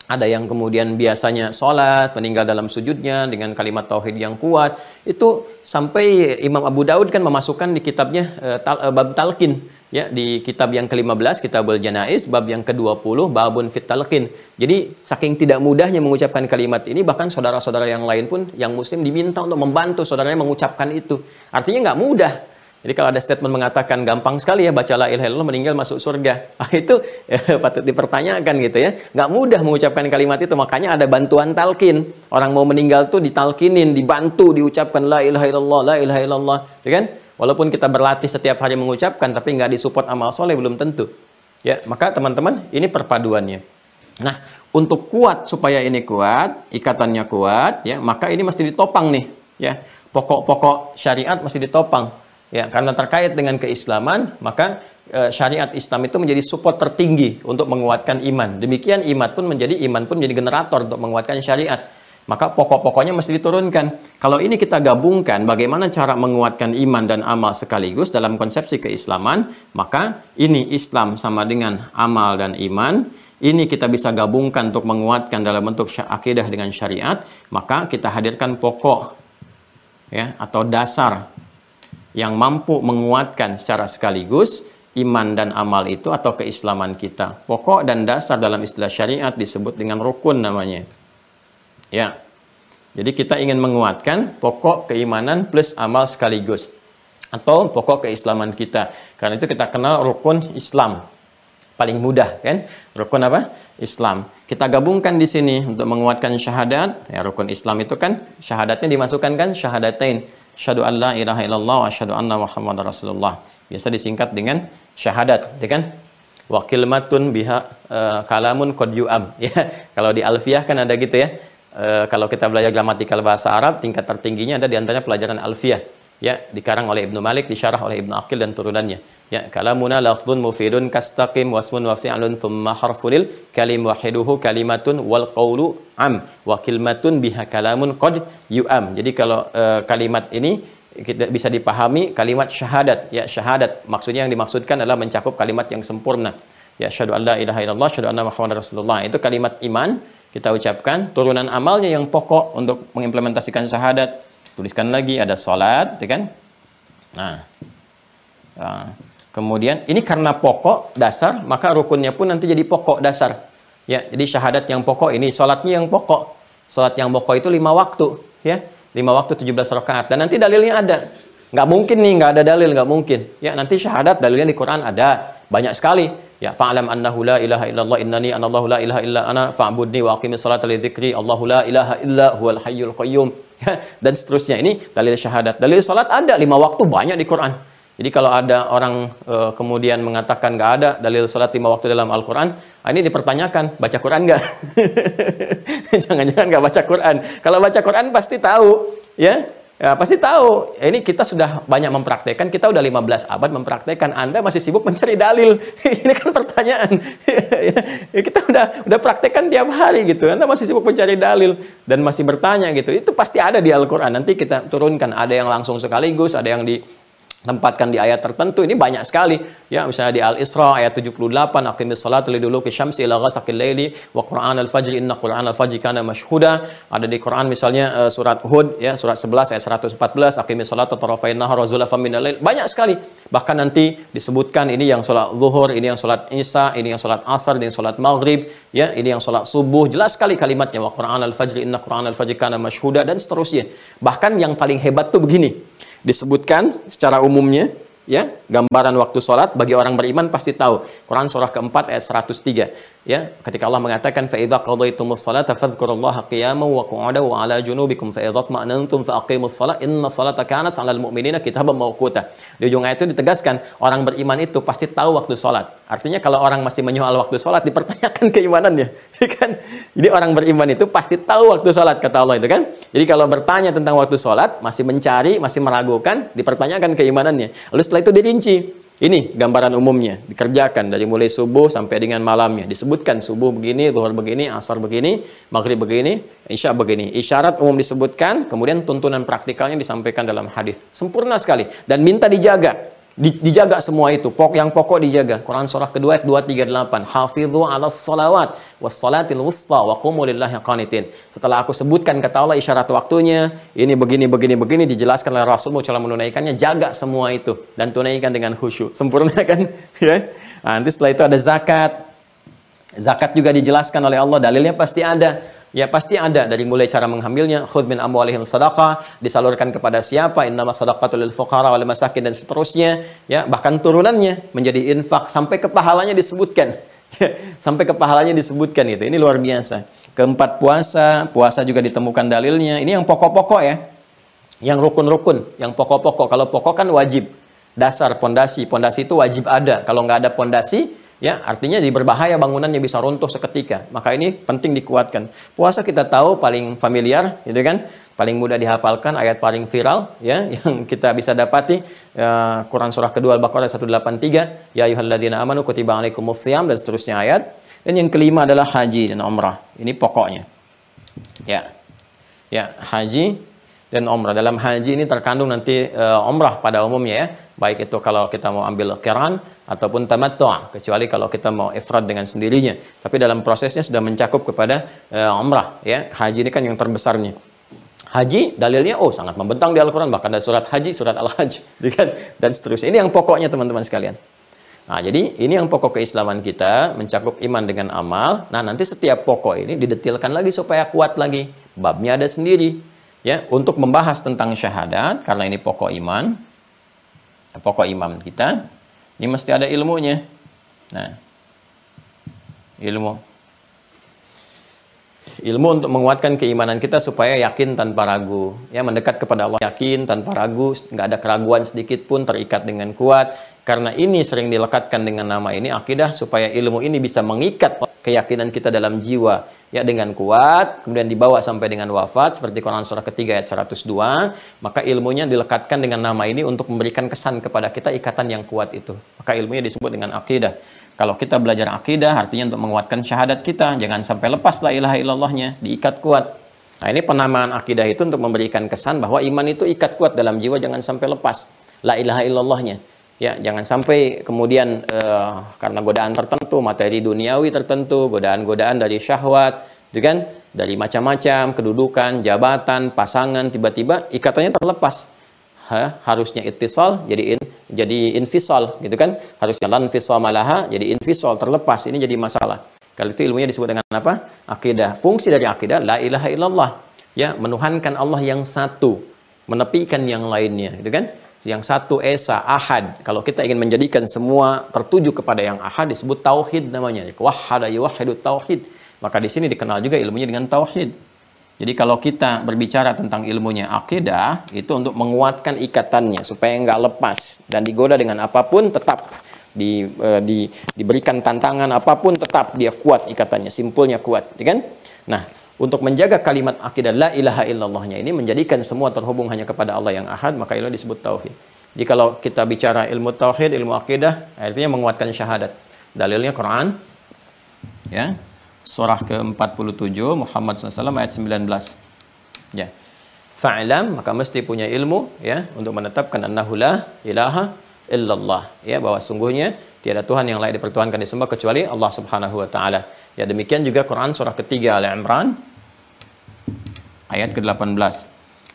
Ada yang kemudian biasanya sholat, meninggal dalam sujudnya dengan kalimat tauhid yang kuat. Itu sampai Imam Abu Daud kan memasukkan di kitabnya uh, tal, uh, bab talqin ya di kitab yang ke-15 Kitabul Janais bab yang ke-20 babun fit talqin. Jadi saking tidak mudahnya mengucapkan kalimat ini bahkan saudara-saudara yang lain pun yang muslim diminta untuk membantu saudaranya mengucapkan itu. Artinya nggak mudah. Jadi kalau ada statement mengatakan gampang sekali ya baca la ilaha meninggal masuk surga. Ah, itu ya, patut dipertanyakan gitu ya. Nggak mudah mengucapkan kalimat itu makanya ada bantuan talkin. Orang mau meninggal tuh ditalkinin, dibantu diucapkan la ilaha illallah, la ilaha illallah, ya kan? Walaupun kita berlatih setiap hari mengucapkan, tapi nggak disupport amal soleh belum tentu. Ya, maka teman-teman ini perpaduannya. Nah, untuk kuat supaya ini kuat, ikatannya kuat, ya, maka ini mesti ditopang nih, ya. Pokok-pokok syariat mesti ditopang, ya, karena terkait dengan keislaman, maka e, syariat Islam itu menjadi support tertinggi untuk menguatkan iman. Demikian iman pun menjadi iman pun menjadi generator untuk menguatkan syariat. Maka pokok-pokoknya mesti diturunkan. Kalau ini kita gabungkan bagaimana cara menguatkan iman dan amal sekaligus dalam konsepsi keislaman, maka ini Islam sama dengan amal dan iman. Ini kita bisa gabungkan untuk menguatkan dalam bentuk akidah dengan syariat, maka kita hadirkan pokok ya atau dasar yang mampu menguatkan secara sekaligus iman dan amal itu atau keislaman kita. Pokok dan dasar dalam istilah syariat disebut dengan rukun namanya. Ya. Jadi kita ingin menguatkan pokok keimanan plus amal sekaligus atau pokok keislaman kita. Karena itu kita kenal rukun Islam. Paling mudah kan? Rukun apa? Islam. Kita gabungkan di sini untuk menguatkan syahadat. Ya, rukun Islam itu kan syahadatnya dimasukkan kan syahadatain. Syahadu an la ilaha illallah wa syahadu anna Muhammad Rasulullah. Biasa disingkat dengan syahadat, ya kan? Wa kilmatun biha uh, kalamun qad yu'am. Ya, kalau di Alfiyah kan ada gitu ya e, kalau kita belajar gramatikal bahasa Arab, tingkat tertingginya ada di antaranya pelajaran alfiyah. Ya, dikarang oleh Ibnu Malik, disyarah oleh Ibnu Aqil dan turunannya. Ya, kalamuna lafdhun mufidun kastaqim wasmun wa fi'lun thumma harfulil kalim wahiduhu kalimatun wal qawlu am wa kilmatun biha kalamun qad yu'am. Jadi kalau e, kalimat ini kita bisa dipahami kalimat syahadat. Ya, syahadat maksudnya yang dimaksudkan adalah mencakup kalimat yang sempurna. Ya, syahadu an la ilaha illallah, syahadu anna muhammadar rasulullah. Itu kalimat iman kita ucapkan turunan amalnya yang pokok untuk mengimplementasikan syahadat. Tuliskan lagi ada sholat ya kan? Nah, nah kemudian ini karena pokok dasar maka rukunnya pun nanti jadi pokok dasar. Ya jadi syahadat yang pokok ini sholatnya yang pokok. Sholat yang pokok itu lima waktu ya. Lima waktu 17 rakaat. Dan nanti dalilnya ada. Nggak mungkin nih nggak ada dalil nggak mungkin. Ya nanti syahadat dalilnya di Quran ada. Banyak sekali ya fa'lam annahu la ilaha illallah innani anallahu la ilaha illa ana fa'budni wa aqimis salata li dzikri Allahu la ilaha illa huwal hayyul qayyum. Ya, dan seterusnya. Ini dalil syahadat. Dalil salat ada lima waktu banyak di Quran. Jadi kalau ada orang uh, kemudian mengatakan nggak ada dalil salat lima waktu dalam Al-Quran, ah, ini dipertanyakan baca Quran nggak? Jangan-jangan nggak baca Quran. Kalau baca Quran pasti tahu, ya Ya, pasti tahu. Ini kita sudah banyak mempraktekkan, kita udah 15 abad mempraktekkan. Anda masih sibuk mencari dalil. Ini kan pertanyaan. ya, kita udah udah praktekkan tiap hari gitu. Anda masih sibuk mencari dalil dan masih bertanya gitu. Itu pasti ada di Al-Qur'an. Nanti kita turunkan. Ada yang langsung sekaligus, ada yang di tempatkan di ayat tertentu ini banyak sekali. Ya misalnya di Al-Isra ayat 78 aqimis salata liduluki syamsi ila ghasaqil laili wa qur'an al-fajr inna qur'an al-fajr kana mashhuda. Ada di Quran misalnya uh, surat Hud ya surat 11 ayat 114 aqimis salata tarafain nahar wa minal lail banyak sekali. Bahkan nanti disebutkan ini yang salat zuhur ini yang salat isya ini yang salat asar ini yang salat maghrib ya ini yang salat subuh. Jelas sekali kalimatnya wa qur'an al-fajr inna qur'an al-fajr kana mashhuda dan seterusnya. Bahkan yang paling hebat tuh begini disebutkan secara umumnya ya gambaran waktu sholat bagi orang beriman pasti tahu. Quran surah keempat ayat 103 ya ketika Allah mengatakan fa idza qadaytumus salata fadhkurullaha qiyaman wa qu'udan wa ala junubikum fa idza tma'nantum fa aqimus salat inna salata kanat 'alal mu'minina kitaban mawquta. Di ujung ayat itu ditegaskan orang beriman itu pasti tahu waktu sholat artinya kalau orang masih menyoal waktu sholat dipertanyakan keimanannya ya kan? Jadi orang beriman itu pasti tahu waktu sholat kata Allah itu kan? Jadi kalau bertanya tentang waktu sholat masih mencari masih meragukan dipertanyakan keimanannya. Lalu setelah itu dirinci ini gambaran umumnya dikerjakan dari mulai subuh sampai dengan malamnya. Disebutkan subuh begini, zuhur begini, asar begini, maghrib begini, isya begini. Isyarat umum disebutkan, kemudian tuntunan praktikalnya disampaikan dalam hadis. Sempurna sekali dan minta dijaga dijaga semua itu. Pok yang pokok dijaga. Quran surah kedua ayat 238 hafidhu ala salawat was salatil wusta wa qanitin. Setelah aku sebutkan kata Allah isyarat waktunya ini begini begini begini dijelaskan oleh Rasulmu cara menunaikannya jaga semua itu. Dan tunaikan dengan khusyuk. Sempurna kan? Ya? Nah, nanti setelah itu ada zakat. Zakat juga dijelaskan oleh Allah. Dalilnya pasti ada ya pasti ada dari mulai cara mengambilnya khudh min amwalihim sadaqah disalurkan kepada siapa? Innama sadaqatul lil fuqara wal masakin dan seterusnya. Ya bahkan turunannya menjadi infak. Sampai ke pahalanya disebutkan. Sampai ke pahalanya disebutkan itu. Ini luar biasa. Keempat puasa puasa juga ditemukan dalilnya. Ini yang pokok-pokok ya. Yang rukun-rukun yang pokok-pokok. Kalau pokok kan wajib. Dasar pondasi. Pondasi itu wajib ada. Kalau nggak ada pondasi ya artinya jadi berbahaya bangunannya bisa runtuh seketika. Maka ini penting dikuatkan. Puasa kita tahu paling familiar gitu kan? Paling mudah dihafalkan ayat paling viral ya yang kita bisa dapati ya, Quran surah kedua Al-Baqarah 183 ya ayyuhalladzina amanu kutiba alaikumus shiyam dan seterusnya ayat. Dan yang kelima adalah haji dan umrah. Ini pokoknya. Ya. Ya haji dan umrah. Dalam haji ini terkandung nanti uh, umrah pada umumnya ya baik itu kalau kita mau ambil kiran ataupun tamattu' kecuali kalau kita mau ifrad dengan sendirinya tapi dalam prosesnya sudah mencakup kepada uh, umrah ya haji ini kan yang terbesarnya haji dalilnya oh sangat membentang di Al-Qur'an bahkan ada surat haji surat Al-Hajj kan? dan seterusnya ini yang pokoknya teman-teman sekalian Nah, jadi ini yang pokok keislaman kita, mencakup iman dengan amal. Nah, nanti setiap pokok ini didetilkan lagi supaya kuat lagi. Babnya ada sendiri. Ya, untuk membahas tentang syahadat, karena ini pokok iman, pokok imam kita ini mesti ada ilmunya. Nah ilmu. Ilmu untuk menguatkan keimanan kita supaya yakin tanpa ragu. Ya mendekat kepada Allah yakin tanpa ragu nggak ada keraguan sedikit pun terikat dengan kuat karena ini sering dilekatkan dengan nama ini akidah supaya ilmu ini bisa mengikat keyakinan kita dalam jiwa. Ya dengan kuat kemudian dibawa sampai dengan wafat seperti Quran surah ketiga ayat 102 maka ilmunya dilekatkan dengan nama ini untuk memberikan kesan kepada kita ikatan yang kuat itu. Maka ilmunya disebut dengan akidah. Kalau kita belajar akidah artinya untuk menguatkan syahadat kita jangan sampai lepas la ilaha illallahnya diikat kuat. Nah ini penamaan akidah itu untuk memberikan kesan bahwa iman itu ikat kuat dalam jiwa jangan sampai lepas la ilaha illallahnya Ya, jangan sampai kemudian uh, karena godaan tertentu, materi duniawi tertentu, godaan-godaan dari syahwat, gitu kan? Dari macam-macam kedudukan, jabatan, pasangan, tiba-tiba ikatannya terlepas. Ha, harusnya ittisal jadi in, jadi infisal, gitu kan? Harusnya lan fisal malaha jadi infisal terlepas. Ini jadi masalah. Kalau itu ilmunya disebut dengan apa? Akidah. Fungsi dari akidah la ilaha illallah. Ya, menuhankan Allah yang satu, menepikan yang lainnya, gitu kan? Yang satu esa ahad. Kalau kita ingin menjadikan semua tertuju kepada yang ahad disebut tauhid namanya. Wahada yuwahidu tauhid. Maka di sini dikenal juga ilmunya dengan tauhid. Jadi kalau kita berbicara tentang ilmunya akidah itu untuk menguatkan ikatannya supaya nggak lepas dan digoda dengan apa pun tetap di, uh, di diberikan tantangan apa pun tetap dia kuat ikatannya simpulnya kuat, ya kan? Nah, untuk menjaga kalimat akidah la ilaha illallahnya ini menjadikan semua terhubung hanya kepada Allah yang ahad maka itu disebut tauhid. Jadi kalau kita bicara ilmu tauhid, ilmu akidah, artinya menguatkan syahadat. Dalilnya Quran ya. Surah ke-47 Muhammad SAW ayat 19. Ya. Fa'lam maka mesti punya ilmu ya untuk menetapkan annahu la ilaha illallah ya bahwa sungguhnya tiada Tuhan yang layak dipertuhankan disembah kecuali Allah Subhanahu wa taala. Ya demikian juga Quran surah ketiga Al Imran ayat ke-18.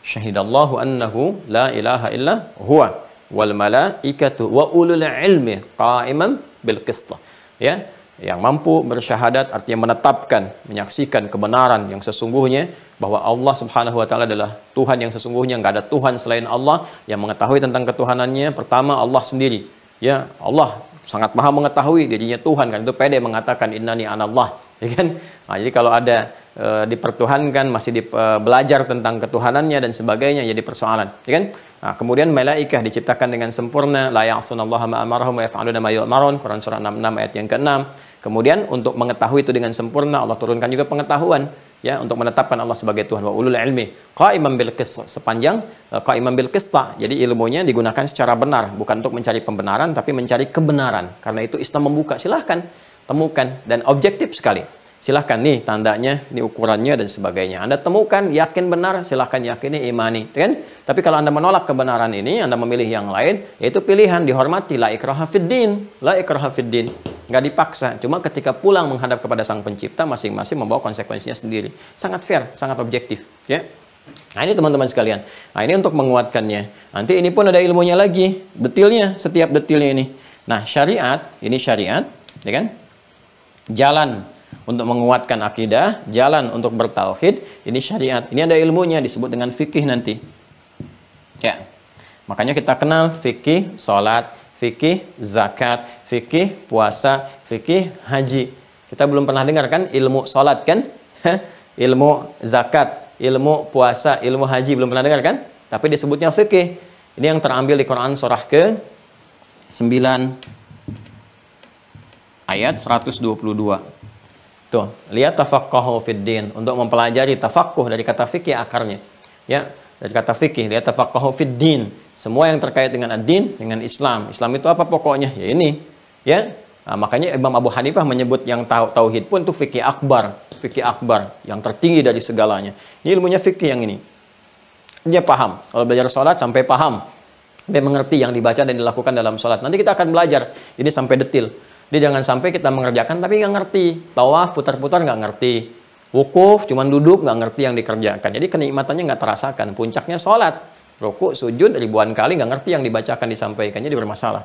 Syahidallahu annahu la ilaha illa huwa wal malaikatu wa ulul ilmi qa'iman bil qist. Ya, yang mampu bersyahadat artinya menetapkan, menyaksikan kebenaran yang sesungguhnya bahwa Allah Subhanahu wa taala adalah Tuhan yang sesungguhnya, enggak ada Tuhan selain Allah yang mengetahui tentang ketuhanannya. Pertama Allah sendiri. Ya, Allah sangat maha mengetahui dirinya Tuhan kan. Itu pede mengatakan innani anallah ya kan? Nah, jadi kalau ada e, dipertuhankan masih di, e, belajar tentang ketuhanannya dan sebagainya jadi persoalan. Ya kan? Nah, kemudian malaikah diciptakan dengan sempurna la ya'sunallaha ma amarahum wa yaf'aluna ma yu'marun. Quran surah 66 ayat yang ke-6 Kemudian untuk mengetahui itu dengan sempurna Allah turunkan juga pengetahuan ya untuk menetapkan Allah sebagai Tuhan wa ulul ilmi qaiman bil qist sepanjang uh, qaiman bil qista. Jadi ilmunya digunakan secara benar bukan untuk mencari pembenaran tapi mencari kebenaran. Karena itu Islam membuka silahkan temukan dan objektif sekali. Silahkan nih tandanya, ini ukurannya dan sebagainya. Anda temukan, yakin benar, silahkan yakini, imani. Kan? Tapi kalau Anda menolak kebenaran ini, Anda memilih yang lain, yaitu pilihan, dihormati. La ikraha fiddin. La ikraha fiddin nggak dipaksa. Cuma ketika pulang menghadap kepada sang pencipta, masing-masing membawa konsekuensinya sendiri. Sangat fair, sangat objektif. Ya. Nah ini teman-teman sekalian. Nah ini untuk menguatkannya. Nanti ini pun ada ilmunya lagi, detilnya, setiap detilnya ini. Nah syariat, ini syariat, ya kan? Jalan untuk menguatkan akidah, jalan untuk bertauhid, ini syariat. Ini ada ilmunya disebut dengan fikih nanti. Ya. Makanya kita kenal fikih, salat, fikih, zakat, fikih puasa, fikih haji. Kita belum pernah dengar kan ilmu salat kan? ilmu zakat, ilmu puasa, ilmu haji belum pernah dengar kan? Tapi disebutnya fikih. Ini yang terambil di Quran surah ke 9 ayat 122. Tuh, lihat tafaqquhu fid din untuk mempelajari tafaqquh dari kata fikih akarnya. Ya, dari kata fikih lihat tafaqquhu fid din. Semua yang terkait dengan ad-din, dengan Islam. Islam itu apa pokoknya? Ya ini, Ya, nah, makanya Imam Abu Hanifah menyebut yang tauhid pun itu fikih akbar, fikih akbar yang tertinggi dari segalanya. Ini ilmunya fikih yang ini. Dia paham. Kalau belajar sholat sampai paham. Dia mengerti yang dibaca dan dilakukan dalam sholat. Nanti kita akan belajar ini sampai detil. Dia jangan sampai kita mengerjakan tapi nggak ngerti. Tawaf putar-putar nggak ngerti. Wukuf cuman duduk nggak ngerti yang dikerjakan. Jadi kenikmatannya nggak terasakan. Puncaknya sholat. Rukuk, sujud ribuan kali nggak ngerti yang dibacakan disampaikannya dia bermasalah.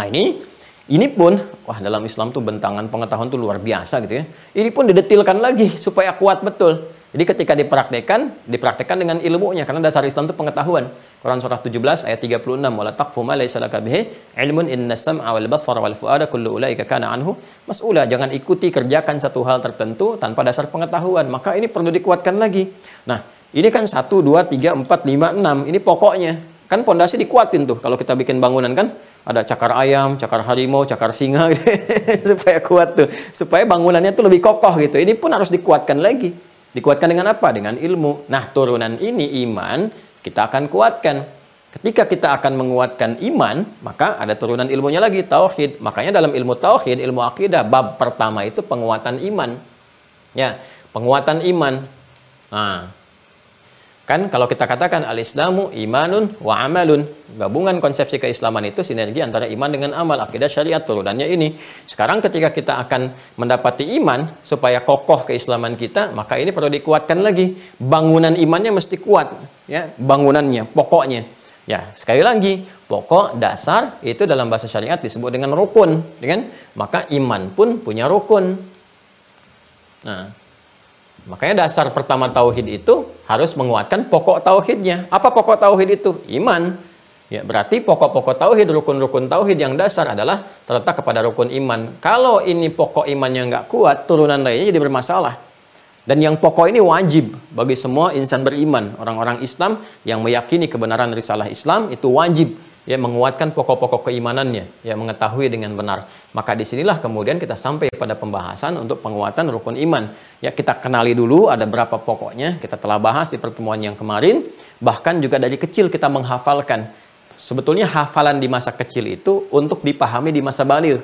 Nah ini ini pun, wah dalam Islam tuh bentangan pengetahuan tuh luar biasa gitu ya. Ini pun didetilkan lagi supaya kuat betul. Jadi ketika dipraktekkan, dipraktekkan dengan ilmunya karena dasar Islam itu pengetahuan. Quran surah 17 ayat 36, "Wala taqfu ma laysa laka bihi ilmun inna sam'a wal basara wal fuada kullu ulaika kana anhu mas'ula." Jangan ikuti kerjakan satu hal tertentu tanpa dasar pengetahuan. Maka ini perlu dikuatkan lagi. Nah, ini kan 1 2 3 4 5 6. Ini pokoknya. Kan pondasi dikuatin tuh kalau kita bikin bangunan kan ada cakar ayam, cakar harimau, cakar singa gitu. supaya kuat tuh, supaya bangunannya tuh lebih kokoh gitu. Ini pun harus dikuatkan lagi. Dikuatkan dengan apa? Dengan ilmu. Nah, turunan ini iman kita akan kuatkan. Ketika kita akan menguatkan iman, maka ada turunan ilmunya lagi, tauhid. Makanya dalam ilmu tauhid, ilmu akidah, bab pertama itu penguatan iman. Ya, penguatan iman. Nah, Kan kalau kita katakan al-Islamu imanun wa amalun. Gabungan konsepsi keislaman itu sinergi antara iman dengan amal. Akidah syariat turunannya ini. Sekarang ketika kita akan mendapati iman supaya kokoh keislaman kita, maka ini perlu dikuatkan lagi. Bangunan imannya mesti kuat, ya, bangunannya, pokoknya. Ya, sekali lagi, pokok dasar itu dalam bahasa syariat disebut dengan rukun, ya kan? Maka iman pun punya rukun. Nah, Makanya dasar pertama tauhid itu harus menguatkan pokok tauhidnya. Apa pokok tauhid itu? Iman. Ya, berarti pokok-pokok tauhid, rukun-rukun tauhid yang dasar adalah terletak kepada rukun iman. Kalau ini pokok imannya nggak kuat, turunan lainnya jadi bermasalah. Dan yang pokok ini wajib bagi semua insan beriman, orang-orang Islam yang meyakini kebenaran risalah Islam itu wajib ya menguatkan pokok-pokok keimanannya, ya mengetahui dengan benar. Maka di sinilah kemudian kita sampai pada pembahasan untuk penguatan rukun iman. Ya kita kenali dulu ada berapa pokoknya, kita telah bahas di pertemuan yang kemarin. Bahkan juga dari kecil kita menghafalkan. Sebetulnya hafalan di masa kecil itu untuk dipahami di masa balik.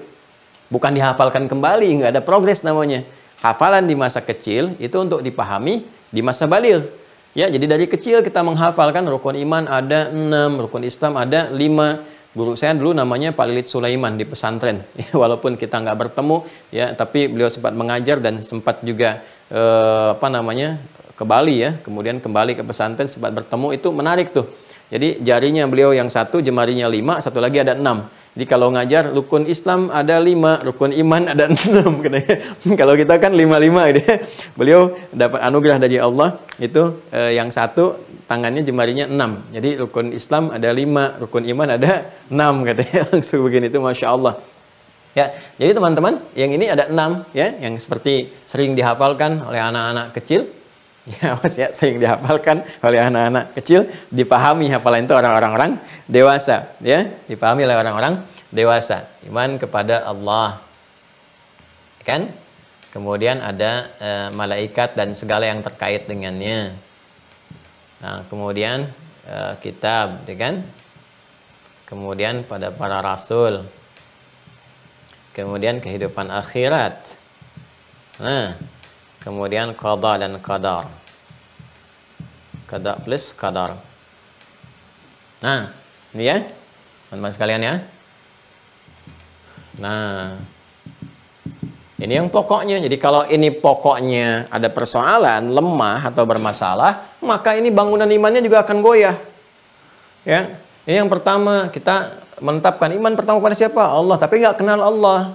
Bukan dihafalkan kembali, nggak ada progres namanya hafalan di masa kecil itu untuk dipahami di masa balik. Ya, jadi dari kecil kita menghafalkan rukun iman ada enam, rukun Islam ada lima. Guru saya dulu namanya Pak Lilit Sulaiman di pesantren. Walaupun kita nggak bertemu, ya, tapi beliau sempat mengajar dan sempat juga eh, apa namanya ke Bali ya. Kemudian kembali ke pesantren sempat bertemu itu menarik tuh. Jadi jarinya beliau yang satu, jemarinya lima, satu lagi ada enam. Jadi kalau ngajar rukun Islam ada lima, rukun iman ada enam. kalau kita kan lima-lima gitu. Beliau dapat anugerah dari Allah itu eh, yang satu tangannya jemarinya enam. Jadi rukun Islam ada lima, rukun iman ada enam katanya. Langsung begini itu Masya Allah. Ya, jadi teman-teman, yang ini ada enam ya, yang seperti sering dihafalkan oleh anak-anak kecil. Ya, mas ya, sering dihafalkan oleh anak-anak kecil, dipahami hafalan itu orang-orang dewasa, ya, dipahami oleh orang-orang dewasa. Iman kepada Allah. Kan? Kemudian ada e, malaikat dan segala yang terkait dengannya. Nah, kemudian e, kitab, ya kan? Kemudian pada para rasul. Kemudian kehidupan akhirat. Nah, kemudian qada dan qadar qada plus qadar nah ini ya. Teman-teman sekalian ya. Nah ini yang pokoknya. Jadi kalau ini pokoknya ada persoalan lemah atau bermasalah maka ini bangunan imannya juga akan goyah. Ya ini yang pertama kita menetapkan iman pertama pada siapa? Allah. Tapi nggak kenal Allah.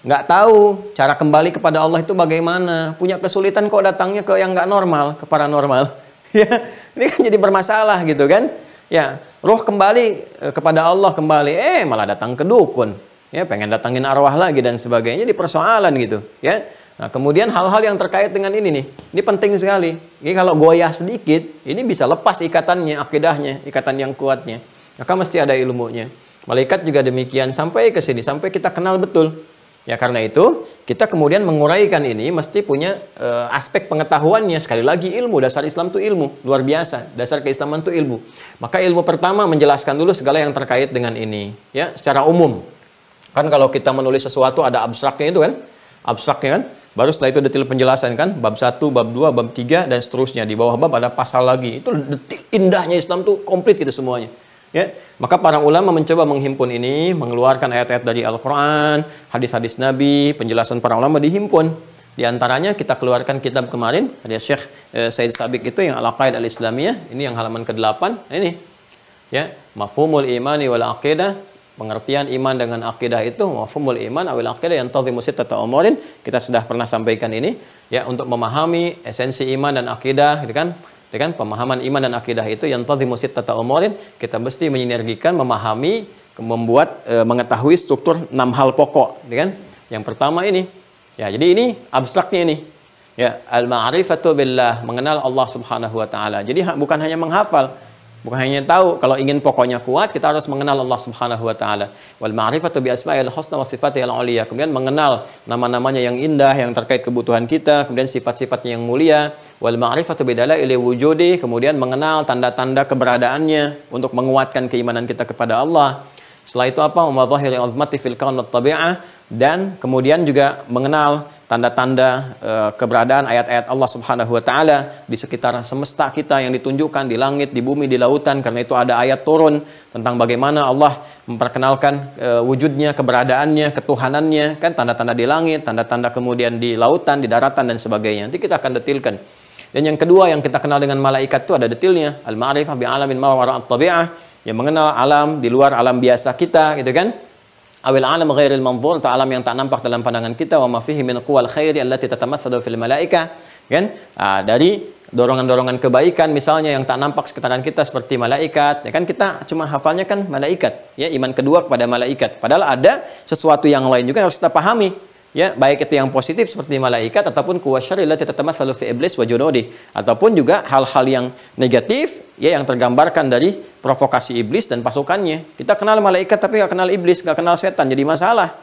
Nggak tahu cara kembali kepada Allah itu bagaimana, punya kesulitan kok datangnya ke yang nggak normal, ke paranormal. ya, ini kan jadi bermasalah gitu kan? Ya, roh kembali eh, kepada Allah kembali, eh malah datang ke dukun. Ya, pengen datangin arwah lagi dan sebagainya di persoalan gitu, ya. Nah, kemudian hal-hal yang terkait dengan ini nih, ini penting sekali. Ini kalau goyah sedikit, ini bisa lepas ikatannya, akidahnya, ikatan yang kuatnya. Maka mesti ada ilmunya. Malaikat juga demikian sampai ke sini, sampai kita kenal betul Ya karena itu kita kemudian menguraikan ini mesti punya uh, aspek pengetahuannya. Sekali lagi ilmu dasar Islam itu ilmu luar biasa. Dasar keislaman itu ilmu. Maka ilmu pertama menjelaskan dulu segala yang terkait dengan ini ya secara umum. Kan kalau kita menulis sesuatu ada abstraknya itu kan? Abstraknya kan? Baru setelah itu detail penjelasan kan? Bab 1, bab 2, bab 3 dan seterusnya. Di bawah bab ada pasal lagi. Itu detail indahnya Islam tuh komplit gitu semuanya Ya, maka para ulama mencoba menghimpun ini, mengeluarkan ayat-ayat dari Al-Quran, hadis-hadis Nabi, penjelasan para ulama dihimpun. Di antaranya kita keluarkan kitab kemarin, dari Syekh eh, Said Sabik itu yang Al-Aqaid Al-Islamiyah, ini yang halaman ke-8, ini. Ya, mafhumul imani wal aqidah, pengertian iman dengan akidah itu mafhumul iman awil aqidah yang tazimu sittata umurin, kita sudah pernah sampaikan ini, ya untuk memahami esensi iman dan akidah, gitu kan? Ya kan? Pemahaman iman dan akidah itu yang tadhimu sittata umurin kita mesti menyinergikan memahami membuat e, mengetahui struktur enam hal pokok ya kan? Yang pertama ini ya jadi ini abstraknya ini ya al ma'rifatu billah mengenal Allah Subhanahu wa taala. Jadi bukan hanya menghafal Bukan hanya tahu kalau ingin pokoknya kuat kita harus mengenal Allah Subhanahu wa taala. Wal ma'rifatu bi asma'il husna wa sifatihil uliyah. Kemudian mengenal nama-namanya yang indah yang terkait kebutuhan kita, kemudian sifat-sifatnya yang mulia. Wal ma'rifatu bi dalaili wujudi, kemudian mengenal tanda-tanda keberadaannya untuk menguatkan keimanan kita kepada Allah. Setelah itu apa? Umadhahiri azmati fil kaun tabi'ah dan kemudian juga mengenal tanda-tanda uh, keberadaan ayat-ayat Allah Subhanahu wa taala di sekitar semesta kita yang ditunjukkan di langit, di bumi, di lautan karena itu ada ayat turun tentang bagaimana Allah memperkenalkan uh, wujudnya, keberadaannya, ketuhanannya, kan tanda-tanda di langit, tanda-tanda kemudian di lautan, di daratan dan sebagainya. Nanti kita akan detilkan. Dan yang kedua yang kita kenal dengan malaikat itu ada detilnya, al-ma'rifah bi alamin ma tabi'ah, yang mengenal alam di luar alam biasa kita gitu kan awil alam ghairil manzur atau alam yang tak nampak dalam pandangan kita wa ma fihi min quwal khairi allati tatamatsalu fil malaika kan? Nah, dari dorongan-dorongan kebaikan misalnya yang tak nampak sekitaran kita seperti malaikat, ya kan kita cuma hafalnya kan malaikat, ya iman kedua kepada malaikat. Padahal ada sesuatu yang lain juga yang harus kita pahami ya baik itu yang positif seperti malaikat ataupun kuwasyarri allati tatamatsalu fi iblis wa junudi. Ataupun juga hal-hal yang negatif ya yang tergambarkan dari provokasi iblis dan pasukannya. Kita kenal malaikat tapi nggak kenal iblis nggak kenal setan jadi masalah.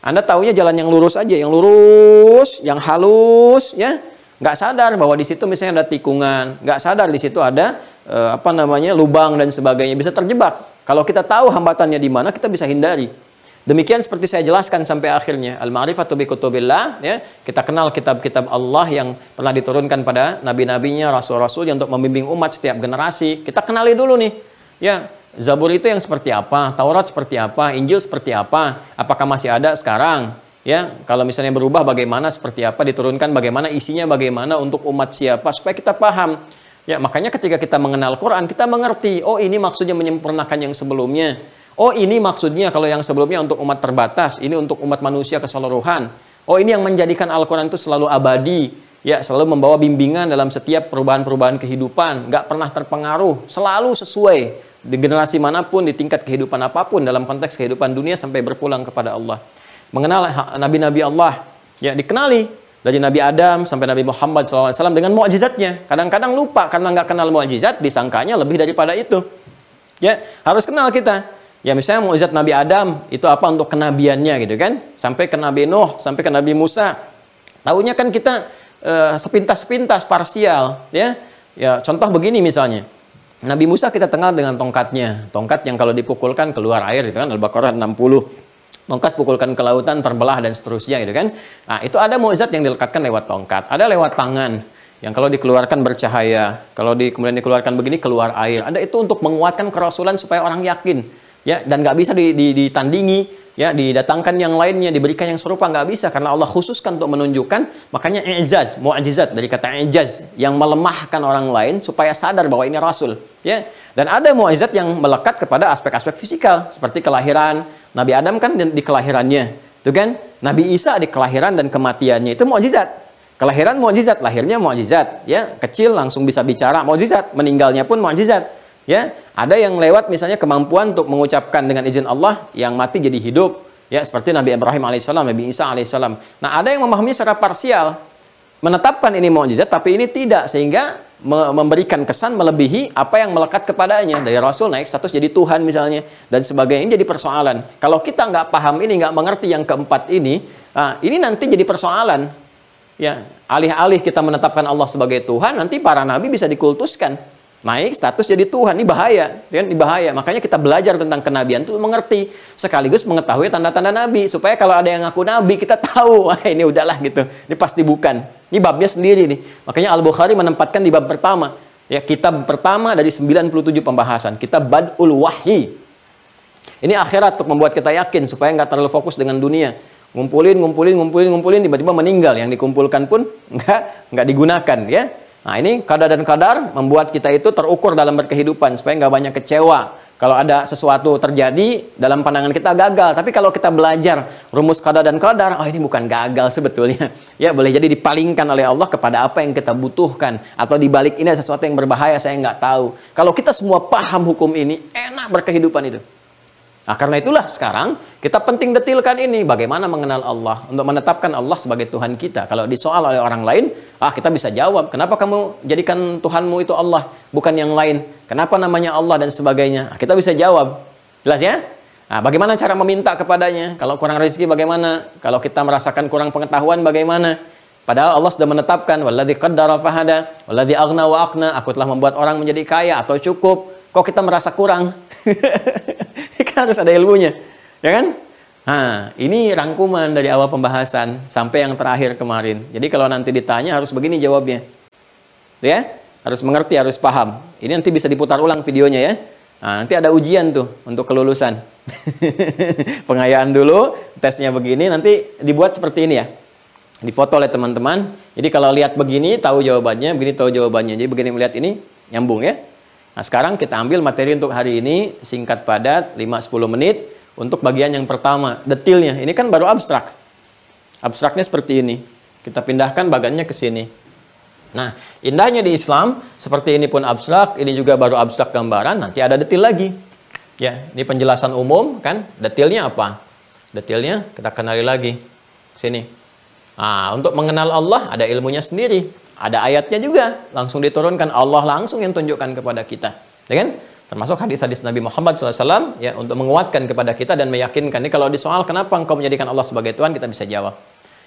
Anda tahunya jalan yang lurus aja yang lurus yang halus ya. Nggak sadar bahwa di situ misalnya ada tikungan nggak sadar di situ ada eh, apa namanya lubang dan sebagainya. Bisa terjebak. Kalau kita tahu hambatannya di mana kita bisa hindari Demikian seperti saya jelaskan sampai akhirnya al-ma'rifatu bi kutubillah ya. Kita kenal kitab-kitab Allah yang pernah diturunkan pada nabi-nabinya, rasul-rasul yang untuk membimbing umat setiap generasi. Kita kenali dulu nih. Ya, Zabur itu yang seperti apa? Taurat seperti apa? Injil seperti apa? Apakah masih ada sekarang? Ya, kalau misalnya berubah bagaimana seperti apa diturunkan bagaimana isinya bagaimana untuk umat siapa supaya kita paham. Ya, makanya ketika kita mengenal Quran, kita mengerti, oh ini maksudnya menyempurnakan yang sebelumnya Oh ini maksudnya kalau yang sebelumnya untuk umat terbatas, ini untuk umat manusia keseluruhan. Oh ini yang menjadikan Al-Quran itu selalu abadi, ya selalu membawa bimbingan dalam setiap perubahan-perubahan kehidupan, nggak pernah terpengaruh, selalu sesuai di generasi mana pun, di tingkat kehidupan apa pun dalam konteks kehidupan dunia sampai berpulang kepada Allah. Mengenal nabi-nabi Allah, ya dikenali dari Nabi Adam sampai Nabi Muhammad SAW dengan mukjizatnya. Kadang-kadang lupa karena nggak kenal mukjizat, disangkanya lebih daripada itu. Ya harus kenal kita Ya misalnya mukjizat Nabi Adam itu apa untuk kenabiannya gitu kan? Sampai ke Nabi Nuh, sampai ke Nabi Musa. Tahunya kan kita uh, sepintas-sepintas parsial ya. Ya contoh begini misalnya. Nabi Musa kita kenal dengan tongkatnya. Tongkat yang kalau dipukulkan keluar air gitu kan Al-Baqarah 60. Tongkat pukulkan ke lautan terbelah dan seterusnya gitu kan. Nah, itu ada mukjizat yang dilekatkan lewat tongkat, ada lewat tangan yang kalau dikeluarkan bercahaya, kalau di, kemudian dikeluarkan begini keluar air. Ada itu untuk menguatkan kerasulan supaya orang yakin ya dan nggak bisa ditandingi ya didatangkan yang lainnya diberikan yang serupa nggak bisa. Karena Allah khususkan untuk menunjukkan makanya ijaz mu'jizat dari kata ijaz yang melemahkan orang lain supaya sadar bahwa ini rasul ya. Dan ada mu'jizat yang melekat kepada aspek-aspek fisikal seperti kelahiran. Nabi Adam kan di kelahirannya itu kan? Nabi Isa di kelahiran dan kematiannya itu mu'jizat. Kelahiran mu'jizat lahirnya mu'jizat ya. Kecil langsung bisa bicara mu'jizat meninggalnya pun mu'jizat ya ada yang lewat misalnya kemampuan untuk mengucapkan dengan izin Allah yang mati jadi hidup. Ya seperti Nabi Ibrahim alaihissalam Nabi Isa alaihissalam. Nah ada yang memahami secara parsial menetapkan ini mukjizat tapi ini tidak sehingga memberikan kesan melebihi apa yang melekat kepadanya. Dari Rasul naik status jadi Tuhan misalnya dan sebagainya. Jadi persoalan. Kalau kita nggak paham ini nggak mengerti yang keempat ini nah, ini nanti jadi persoalan. Ya alih-alih kita menetapkan Allah sebagai Tuhan nanti para nabi bisa dikultuskan naik status jadi Tuhan ini bahaya kan? Ini bahaya. Makanya kita belajar tentang kenabian itu mengerti sekaligus mengetahui tanda-tanda nabi supaya kalau ada yang ngaku nabi kita tahu wah ini udahlah gitu. Ini pasti bukan. Ini babnya sendiri nih. Makanya Al Bukhari menempatkan di bab pertama ya kitab pertama dari 97 pembahasan kitab Badul Wahyi. Ini akhirat untuk membuat kita yakin supaya nggak terlalu fokus dengan dunia. Ngumpulin ngumpulin ngumpulin ngumpulin tiba-tiba meninggal. Yang dikumpulkan pun nggak nggak digunakan ya Nah ini kadar dan kadar membuat kita itu terukur dalam berkehidupan supaya nggak banyak kecewa. Kalau ada sesuatu terjadi dalam pandangan kita gagal, tapi kalau kita belajar rumus kadar dan kadar, oh ini bukan gagal sebetulnya. Ya boleh jadi dipalingkan oleh Allah kepada apa yang kita butuhkan atau dibalik ini ada sesuatu yang berbahaya saya nggak tahu. Kalau kita semua paham hukum ini, enak berkehidupan itu. Nah, karena itulah sekarang kita penting detilkan ini bagaimana mengenal Allah untuk menetapkan Allah sebagai Tuhan kita. Kalau disoal oleh orang lain, ah kita bisa jawab, kenapa kamu jadikan Tuhanmu itu Allah bukan yang lain? Kenapa namanya Allah dan sebagainya? Nah, kita bisa jawab. Jelas ya? Nah, bagaimana cara meminta kepadanya? Kalau kurang rezeki bagaimana? Kalau kita merasakan kurang pengetahuan bagaimana? Padahal Allah sudah menetapkan walladzi qaddara fahada, walladzi aghna wa aqna, aku telah membuat orang menjadi kaya atau cukup. Kok kita merasa kurang? harus ada ilmunya. Ya kan? Nah, ini rangkuman dari awal pembahasan sampai yang terakhir kemarin. Jadi kalau nanti ditanya harus begini jawabnya. Ya? Harus mengerti, harus paham. Ini nanti bisa diputar ulang videonya ya. Nah, nanti ada ujian tuh untuk kelulusan. Pengayaan dulu, tesnya begini, nanti dibuat seperti ini ya. Difoto oleh teman-teman. Jadi kalau lihat begini, tahu jawabannya, begini tahu jawabannya. Jadi begini melihat ini, nyambung ya. Nah, sekarang kita ambil materi untuk hari ini singkat padat 5-10 menit untuk bagian yang pertama, detilnya. Ini kan baru abstrak. Abstraknya seperti ini. Kita pindahkan bagannya ke sini. Nah, indahnya di Islam seperti ini pun abstrak, ini juga baru abstrak gambaran, nanti ada detil lagi. Ya, ini penjelasan umum kan, detilnya apa? Detilnya kita kenali lagi. Sini. Nah, untuk mengenal Allah ada ilmunya sendiri, ada ayatnya juga, langsung diturunkan Allah langsung yang tunjukkan kepada kita. Ya kan? Termasuk hadis-hadis Nabi Muhammad SAW ya untuk menguatkan kepada kita dan meyakinkan. Ini kalau di soal kenapa engkau menjadikan Allah sebagai Tuhan kita bisa jawab.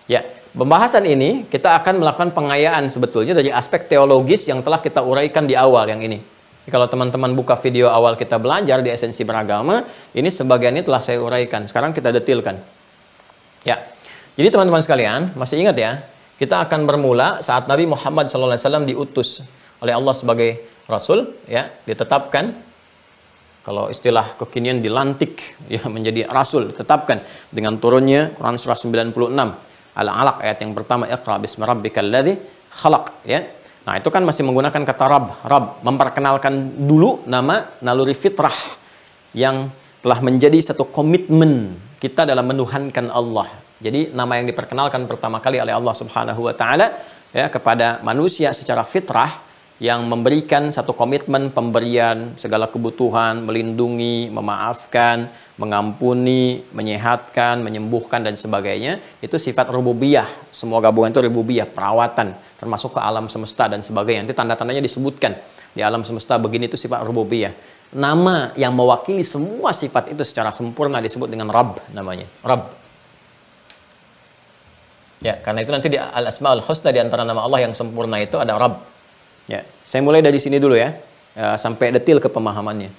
Ya, pembahasan ini kita akan melakukan pengayaan sebetulnya dari aspek teologis yang telah kita uraikan di awal yang ini. Kalau teman-teman buka video awal kita belajar di esensi beragama, ini sebagian ini telah saya uraikan. Sekarang kita detilkan. Ya. Jadi teman-teman sekalian, masih ingat ya, kita akan bermula saat Nabi Muhammad SAW diutus oleh Allah sebagai Rasul, ya, ditetapkan kalau istilah kekinian dilantik ya menjadi rasul tetapkan dengan turunnya Quran surah 96 Al-Alaq ayat yang pertama Iqra bismi rabbikal ladzi khalaq ya. Nah, itu kan masih menggunakan kata Rabb, Rabb memperkenalkan dulu nama naluri fitrah yang telah menjadi satu komitmen kita dalam menuhankan Allah. Jadi nama yang diperkenalkan pertama kali oleh Allah Subhanahu wa taala ya kepada manusia secara fitrah yang memberikan satu komitmen pemberian segala kebutuhan, melindungi, memaafkan, mengampuni, menyehatkan, menyembuhkan dan sebagainya, itu sifat rububiyah. Semua gabungan itu rububiyah, perawatan, termasuk ke alam semesta dan sebagainya. Nanti tanda-tandanya disebutkan di alam semesta begini itu sifat rububiyah. Nama yang mewakili semua sifat itu secara sempurna disebut dengan Rabb namanya. Rabb. Ya, karena itu nanti di Al-Asmaul Husna di antara nama Allah yang sempurna itu ada Rabb. Ya, saya mulai dari sini dulu ya, ya sampai detil ke pemahamannya.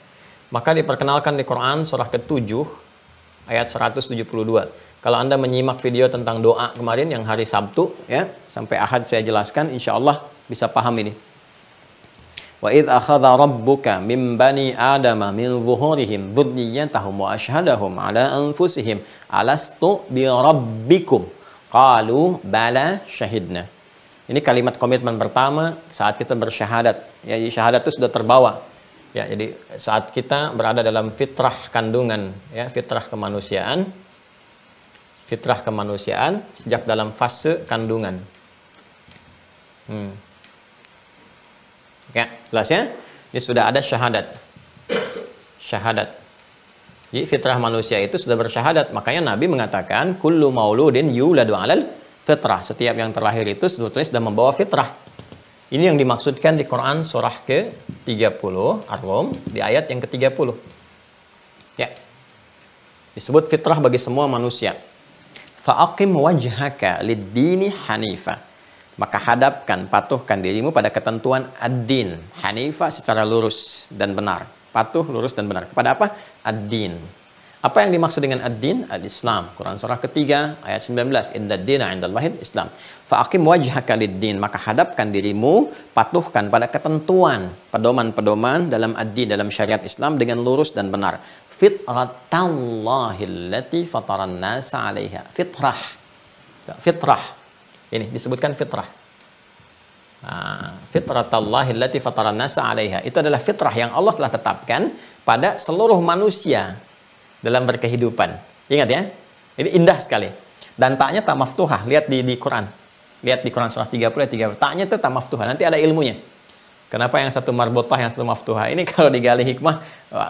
Maka diperkenalkan di Quran surah ke-7 ayat 172. Kalau Anda menyimak video tentang doa kemarin yang hari Sabtu ya, sampai Ahad saya jelaskan insya Allah bisa paham ini. Wa id akhadha rabbuka min bani adama min zuhurihim dhurriyyatahum wa ashhadahum ala anfusihim alastu bi rabbikum qalu bala syahidna. Ini kalimat komitmen pertama saat kita bersyahadat. Ya, syahadat itu sudah terbawa Ya, jadi saat kita berada dalam fitrah kandungan, ya, fitrah kemanusiaan, fitrah kemanusiaan sejak dalam fase kandungan. Hmm. Ya, jelas ya? Ini sudah ada syahadat. Syahadat. Jadi fitrah manusia itu sudah bersyahadat. Makanya Nabi mengatakan, Kullu mauludin yuladu alal fitrah. Setiap yang terlahir itu sebetulnya sudah membawa fitrah. Ini yang dimaksudkan di Quran surah ke-30 Ar-Rum di ayat yang ke-30. Ya. Disebut fitrah bagi semua manusia. Fa'aqim wajhaka lid-dini hanifa. Maka hadapkan, patuhkan dirimu pada ketentuan ad-din. Hanifa secara lurus dan benar. Patuh, lurus dan benar. Kepada apa? Ad-din apa yang dimaksud dengan ad-din? Al-Islam. Quran surah ketiga ayat 19. Inna dina indallahil Islam. Fa'akim wajhaka lid-din. Maka hadapkan dirimu, patuhkan pada ketentuan, pedoman-pedoman dalam ad-din, dalam syariat Islam dengan lurus dan benar. Fitratallahi fataran nasa alaiha. Fitrah. Fitrah. Ini disebutkan fitrah. Fitratallahi allati fataran nasa alaiha. Itu adalah fitrah yang Allah telah tetapkan pada seluruh manusia dalam berkehidupan. Ingat ya, ini indah sekali. Dan taknya tak maftuhah, lihat di, di Quran. Lihat di Quran surah 30 ayat 30. Taknya itu tak maftuhah, nanti ada ilmunya. Kenapa yang satu marbotah, yang satu maftuha? Ini kalau digali hikmah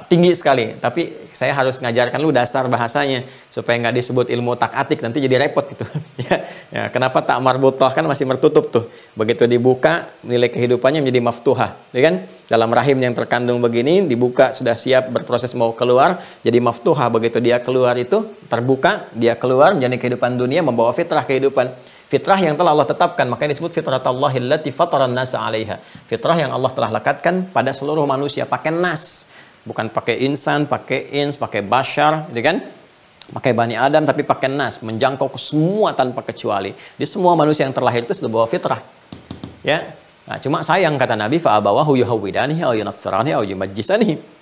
tinggi sekali. Tapi saya harus ngajarkan lu dasar bahasanya supaya nggak disebut ilmu tak atik nanti jadi repot gitu. ya, ya, kenapa tak marbotah kan masih tertutup tuh. Begitu dibuka nilai kehidupannya menjadi maftuha, ya kan? Dalam rahim yang terkandung begini dibuka sudah siap berproses mau keluar jadi maftuha. Begitu dia keluar itu terbuka dia keluar menjadi kehidupan dunia membawa fitrah kehidupan Fitrah yang telah Allah tetapkan, makanya disebut fitrah Allah allati fataran nasa 'alaiha. Fitrah yang Allah telah lekatkan pada seluruh manusia pakai nas, bukan pakai insan, pakai ins, pakai bashar, gitu kan? Pakai Bani Adam tapi pakai nas, menjangkau ke semua tanpa kecuali. Di semua manusia yang terlahir itu sudah bawa fitrah. Ya. Nah, cuma sayang kata Nabi fa abawahu yuhawidani au yunassirani au yumajjisani.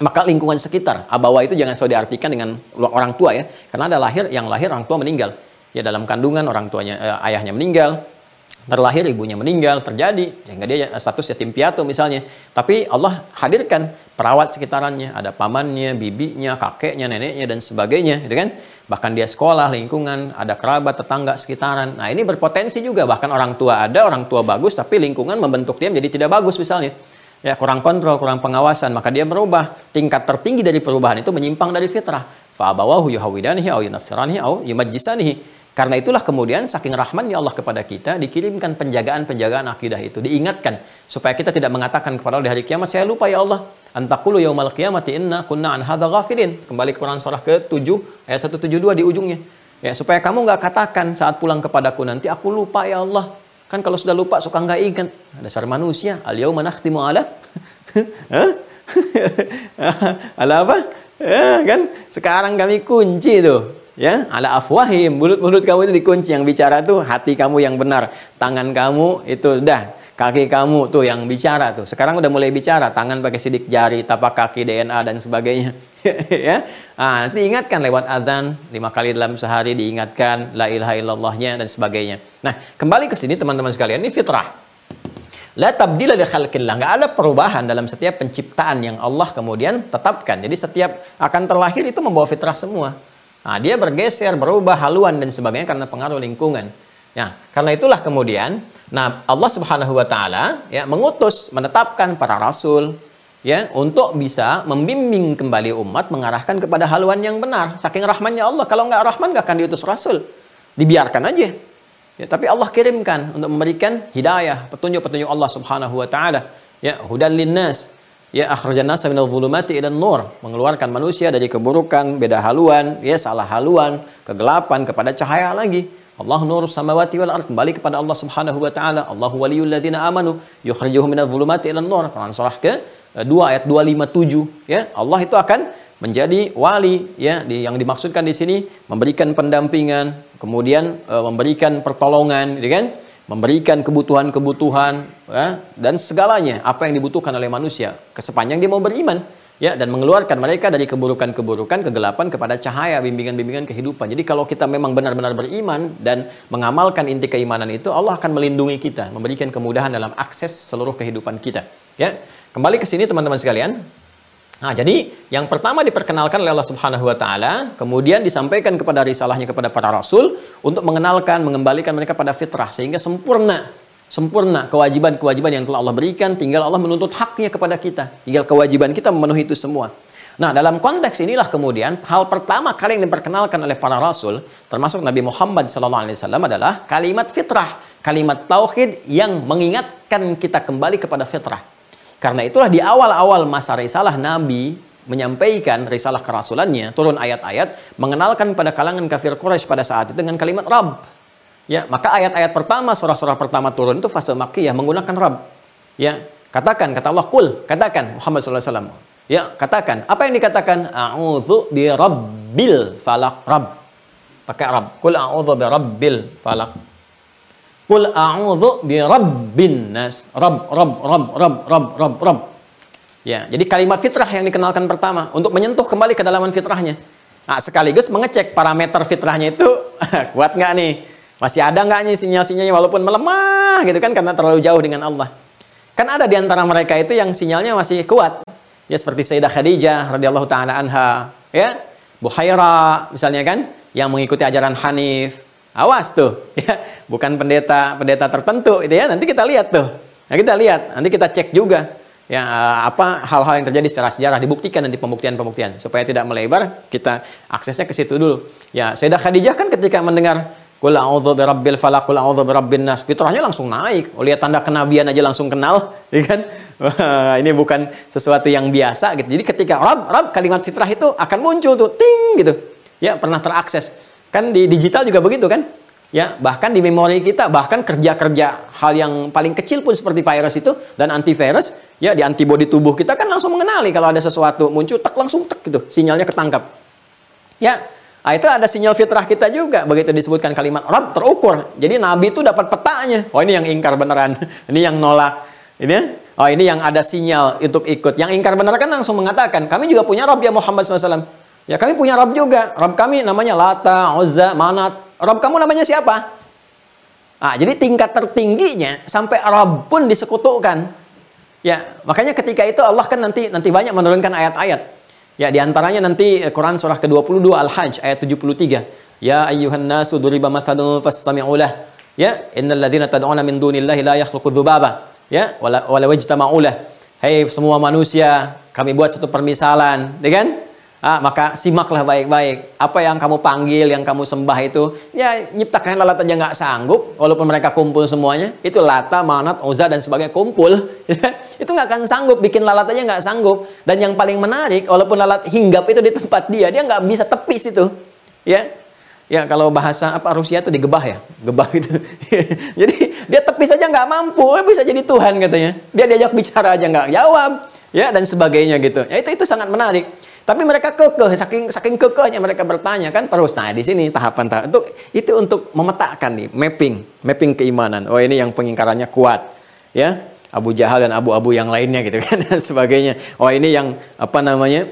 Maka lingkungan sekitar, abawa itu jangan selalu diartikan dengan orang tua ya. Karena ada lahir yang lahir orang tua meninggal ya dalam kandungan orang tuanya eh, ayahnya meninggal terlahir ibunya meninggal terjadi sehingga dia status yatim piatu misalnya tapi Allah hadirkan perawat sekitarannya ada pamannya bibinya kakeknya neneknya dan sebagainya gitu kan bahkan dia sekolah, lingkungan, ada kerabat, tetangga, sekitaran. Nah, ini berpotensi juga bahkan orang tua ada, orang tua bagus tapi lingkungan membentuk dia menjadi tidak bagus misalnya. Ya, kurang kontrol, kurang pengawasan, maka dia berubah. Tingkat tertinggi dari perubahan itu menyimpang dari fitrah. Fa'abawahu yuhawidanihi au yunasranihi au yumajjisanihi. Karena itulah kemudian saking rahmannya Allah kepada kita dikirimkan penjagaan-penjagaan akidah itu. Diingatkan supaya kita tidak mengatakan kepada Allah di hari kiamat saya lupa ya Allah. Antakulu yaumal qiyamati inna kunna an hadza ghafilin kembali ke Quran surah ke-7 ayat 172 di ujungnya. Ya supaya kamu nggak katakan saat pulang kepadaku nanti aku lupa ya Allah. Kan kalau sudah lupa suka nggak ingat. Dasar manusia al yauma nakhtimu ala ala apa? Ya, kan? Sekarang kami kunci tuh ya ala afwahim mulut-mulut kamu itu dikunci. Yang bicara tuh hati kamu yang benar. Tangan kamu itu dah. Kaki kamu tuh yang bicara tuh. Sekarang udah mulai bicara. Tangan pakai sidik jari tapak kaki DNA dan sebagainya. Ya. Ah, nanti ingatkan lewat adzan lima kali dalam sehari diingatkan la ilaha illallahnya dan sebagainya. Nah kembali ke sini teman-teman sekalian. Ini fitrah. La tabdila li khalqillah. Enggak ada perubahan dalam setiap penciptaan yang Allah kemudian tetapkan. Jadi setiap akan terlahir itu membawa fitrah semua. Nah, dia bergeser, berubah haluan dan sebagainya karena pengaruh lingkungan. Ya, karena itulah kemudian nah Allah Subhanahu wa taala ya mengutus menetapkan para rasul ya untuk bisa membimbing kembali umat mengarahkan kepada haluan yang benar. Saking rahmannya Allah, kalau nggak rahman nggak akan diutus rasul. Dibiarkan aja. Ya, tapi Allah kirimkan untuk memberikan hidayah, petunjuk-petunjuk Allah Subhanahu wa taala. Ya, hudan linnas ya akhrajan nasa minal zulumati ila nur. Mengeluarkan manusia dari keburukan beda haluan. Ya salah haluan kegelapan kepada cahaya lagi. Allah nur samawati wal ard. Kembali kepada Allah Subhanahu wa taala. Allahu waliyul ladzina amanu. Yukhrijuhum minal zulumati ila nur. Quran surah ke 2 eh, ayat 257 ya Allah itu akan menjadi wali ya yang dimaksudkan di sini. Memberikan pendampingan kemudian e, memberikan pertolongan gitu kan memberikan kebutuhan-kebutuhan ya, dan segalanya apa yang dibutuhkan oleh manusia sepanjang dia mau beriman ya dan mengeluarkan mereka dari keburukan-keburukan kegelapan kepada cahaya bimbingan-bimbingan kehidupan. Jadi kalau kita memang benar-benar beriman dan mengamalkan inti keimanan itu Allah akan melindungi kita, memberikan kemudahan dalam akses seluruh kehidupan kita. Ya. Kembali ke sini teman-teman sekalian, Nah, jadi yang pertama diperkenalkan oleh Allah Subhanahu wa taala, kemudian disampaikan kepada risalahnya kepada para rasul untuk mengenalkan, mengembalikan mereka pada fitrah sehingga sempurna sempurna kewajiban-kewajiban yang telah Allah berikan, tinggal Allah menuntut haknya kepada kita. Tinggal kewajiban kita memenuhi itu semua. Nah, dalam konteks inilah kemudian hal pertama kali yang diperkenalkan oleh para rasul, termasuk Nabi Muhammad SAW adalah kalimat fitrah, kalimat tauhid yang mengingatkan kita kembali kepada fitrah. Karena itulah di awal-awal masa risalah Nabi menyampaikan risalah kerasulannya, turun ayat-ayat mengenalkan pada kalangan kafir Quraisy pada saat itu dengan kalimat Rabb. Ya, maka ayat-ayat pertama, surah-surah pertama turun itu fase Makkiyah menggunakan Rabb. Ya, katakan kata Allah kul, katakan Muhammad SAW. Ya, katakan. Apa yang dikatakan? A'udzu bi rabbil falak Rabb. Pakai Rabb. Kul a'udzu bi rabbil falak. Qul a'udzu bi rabbin nas. Rabb, Rabb, Rabb, Rabb, Rabb, Rabb, Rabb. Ya, jadi kalimat fitrah yang dikenalkan pertama untuk menyentuh kembali kedalaman fitrahnya. Nah, sekaligus mengecek parameter fitrahnya itu kuat nggak nih? Masih ada nggak nih sinyal-sinyalnya walaupun melemah gitu kan karena terlalu jauh dengan Allah. Kan ada di antara mereka itu yang sinyalnya masih kuat. Ya seperti Sayyidah Khadijah radhiyallahu taala anha, ya. Buhaira misalnya kan yang mengikuti ajaran Hanif, Awas tuh, ya. Bukan pendeta pendeta tertentu itu ya. Nanti kita lihat tuh. Nah, kita lihat, nanti kita cek juga ya apa hal-hal yang terjadi secara sejarah dibuktikan nanti pembuktian-pembuktian supaya tidak melebar kita aksesnya ke situ dulu. Ya, Sayyidah Khadijah kan ketika mendengar Qul a'udzu birabbil falaq, qul a'udzu birabbin nas. Fitrahnya langsung naik. Oh, lihat tanda kenabian aja langsung kenal, ya kan? Ini bukan sesuatu yang biasa gitu. Jadi ketika Rabb, Rabb kalimat fitrah itu akan muncul tuh ting gitu. Ya, pernah terakses. Kan di digital juga begitu kan? Ya, bahkan di memori kita, bahkan kerja-kerja hal yang paling kecil pun seperti virus itu dan antivirus, ya di antibodi tubuh kita kan langsung mengenali kalau ada sesuatu muncul, tak langsung tak gitu, sinyalnya ketangkap. Ya, nah, itu ada sinyal fitrah kita juga. Begitu disebutkan kalimat Rob terukur. Jadi Nabi itu dapat petanya. Oh ini yang ingkar beneran, ini yang nolak. Ini ya? Oh ini yang ada sinyal untuk ikut. Yang ingkar beneran kan langsung mengatakan, kami juga punya Rob ya Muhammad SAW. Ya kami punya Rob juga. Rob kami namanya Lata, Uzza, Manat. Rob kamu namanya siapa? Ah, jadi tingkat tertingginya sampai Rob pun disekutukan. Ya, makanya ketika itu Allah kan nanti nanti banyak menurunkan ayat-ayat. Ya, di antaranya nanti Quran surah ke-22 Al-Hajj ayat 73. Ya ayyuhan nasu duriba mathalun fastami'u lah. Ya, innal ladzina tad'una min dunillahi la yakhluqu dzubaba. Ya, wala wala wajtama'u lah. Hei semua manusia, kami buat satu permisalan, ya kan? Ah, maka simaklah baik-baik. Apa yang kamu panggil, yang kamu sembah itu, ya nyiptakan lalat aja nggak sanggup, walaupun mereka kumpul semuanya. Itu lata, manat, oza dan sebagainya kumpul. itu nggak akan sanggup, bikin lalat aja nggak sanggup. Dan yang paling menarik, walaupun lalat hinggap itu di tempat dia, dia nggak bisa tepis itu. Ya, ya kalau bahasa apa Rusia itu digebah ya, gebah itu. jadi dia tepis aja nggak mampu, bisa jadi Tuhan katanya. Dia diajak bicara aja nggak jawab, ya dan sebagainya gitu. Ya itu itu sangat menarik. Tapi mereka kekeh, saking saking kekehnya mereka bertanya kan terus. Nah di sini tahapan tahap itu itu untuk memetakan nih mapping, mapping keimanan. Oh ini yang pengingkarannya kuat, ya Abu Jahal dan Abu-Abu yang lainnya gitu kan dan sebagainya. Oh ini yang apa namanya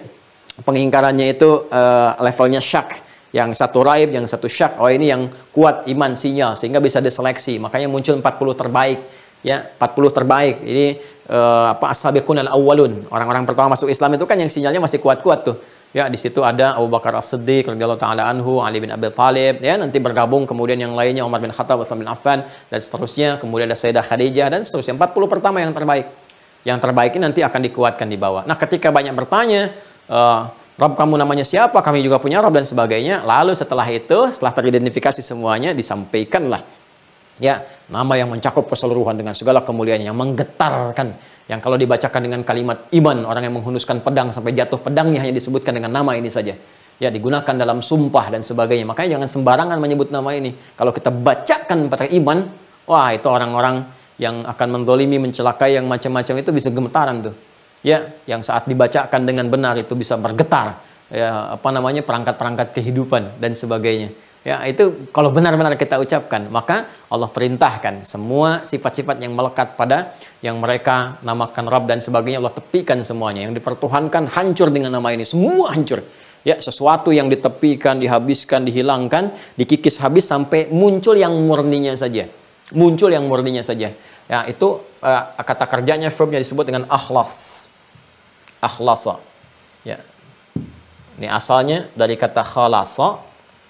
pengingkarannya itu uh, levelnya syak, yang satu raib, yang satu syak. Oh ini yang kuat iman sinyal sehingga bisa diseleksi. Makanya muncul 40 terbaik, ya 40 terbaik. Ini uh, apa ashabiqun al-awwalun. Orang-orang pertama masuk Islam itu kan yang sinyalnya masih kuat-kuat tuh. Ya, di situ ada Abu Bakar As-Siddiq radhiyallahu taala anhu, Ali bin Abi Thalib, ya, nanti bergabung kemudian yang lainnya Umar bin Khattab, Utsman bin Affan dan seterusnya, kemudian ada Sayyidah Khadijah dan seterusnya. 40 pertama yang terbaik. Yang terbaik ini nanti akan dikuatkan di bawah. Nah, ketika banyak bertanya, uh, Rob kamu namanya siapa? Kami juga punya Rob dan sebagainya. Lalu setelah itu, setelah teridentifikasi semuanya, disampaikanlah ya nama yang mencakup keseluruhan dengan segala kemuliaan yang menggetarkan. Yang kalau dibacakan dengan kalimat iman orang yang menghunuskan pedang sampai jatuh pedangnya hanya disebutkan dengan nama ini saja. Ya digunakan dalam sumpah dan sebagainya. Makanya jangan sembarangan menyebut nama ini. Kalau kita bacakan pada iman wah itu orang-orang yang akan mendolimi mencelakai yang macam-macam itu bisa gemetaran tuh. Ya yang saat dibacakan dengan benar itu bisa bergetar. Ya apa namanya perangkat-perangkat kehidupan dan sebagainya Ya, itu kalau benar-benar kita ucapkan, maka Allah perintahkan semua sifat-sifat yang melekat pada yang mereka namakan Rabb dan sebagainya Allah tepikan semuanya. Yang dipertuhankan hancur dengan nama ini, semua hancur. Ya, sesuatu yang ditepikan, dihabiskan, dihilangkan, dikikis habis sampai muncul yang murninya saja. Muncul yang murninya saja. Ya, itu uh, kata kerjanya verbnya disebut dengan akhlas. Akhlasa. Ya. Ini asalnya dari kata khalasa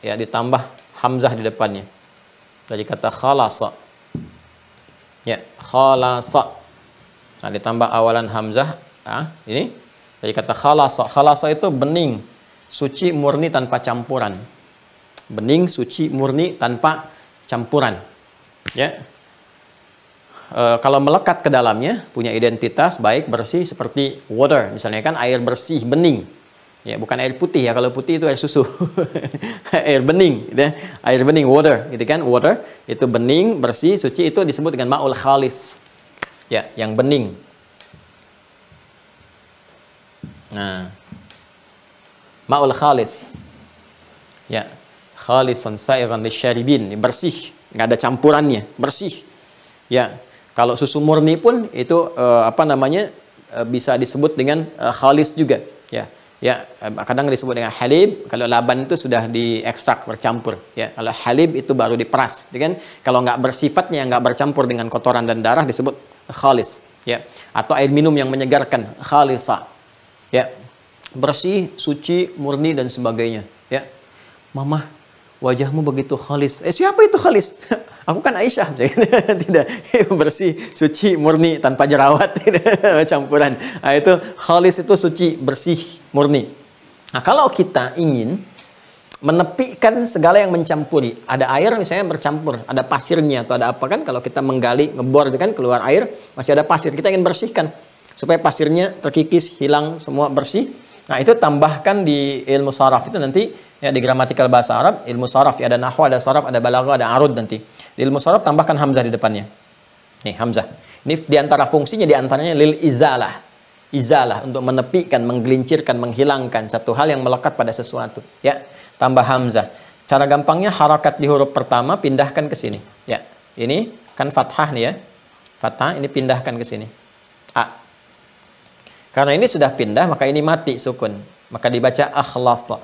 ya ditambah hamzah di depannya. Dari kata khalasa. Ya khalasa. Nah ditambah awalan hamzah. Ah ini. Dari kata khalasa. Khalasa itu bening suci murni tanpa campuran. Bening suci murni tanpa campuran. Ya. E, kalau melekat ke dalamnya punya identitas baik bersih seperti water. Misalnya kan air bersih bening Ya, bukan air putih ya. Kalau putih itu air susu. air bening, ya. Air bening water, gitu kan? Water itu bening, bersih, suci itu disebut dengan maul khalis. Ya, yang bening. Nah. Maul khalis. Ya. Khalisan sa'iran lisyaribin, bersih, nggak ada campurannya, bersih. Ya. Kalau susu murni pun itu uh, apa namanya? Uh, bisa disebut dengan uh, khalis juga, ya ya kadang disebut dengan halib. Kalau laban itu sudah diekstrak bercampur. Ya kalau halib itu baru diperas ya kan? Kalau nggak bersifatnya nggak bercampur dengan kotoran dan darah disebut khalis. Ya atau air minum yang menyegarkan khalisa. Ya bersih suci murni dan sebagainya. Ya mama wajahmu begitu khalis. Eh siapa itu khalis Aku kan Aisyah, tidak bersih, suci, murni, tanpa jerawat, tidak campuran. Nah, itu khalis itu suci, bersih, murni. Nah, kalau kita ingin menepikan segala yang mencampuri, ada air misalnya bercampur, ada pasirnya atau ada apa kan? Kalau kita menggali, ngebor, kan keluar air, masih ada pasir. Kita ingin bersihkan supaya pasirnya terkikis, hilang, semua bersih. Nah, itu tambahkan di ilmu saraf itu nanti ya di gramatikal bahasa Arab, ilmu saraf ya ada nahwa, ada saraf, ada balaghah, ada arud nanti. Di ilmu sorab tambahkan hamzah di depannya. Nih, hamzah. Ini di antara fungsinya di antaranya lil izalah. Izalah untuk menepikan, menggelincirkan, menghilangkan satu hal yang melekat pada sesuatu. Ya, tambah hamzah. Cara gampangnya harakat di huruf pertama pindahkan ke sini. Ya, ini kan fathah nih ya. Fathah ini pindahkan ke sini. A. Karena ini sudah pindah maka ini mati sukun. Maka dibaca akhlasa.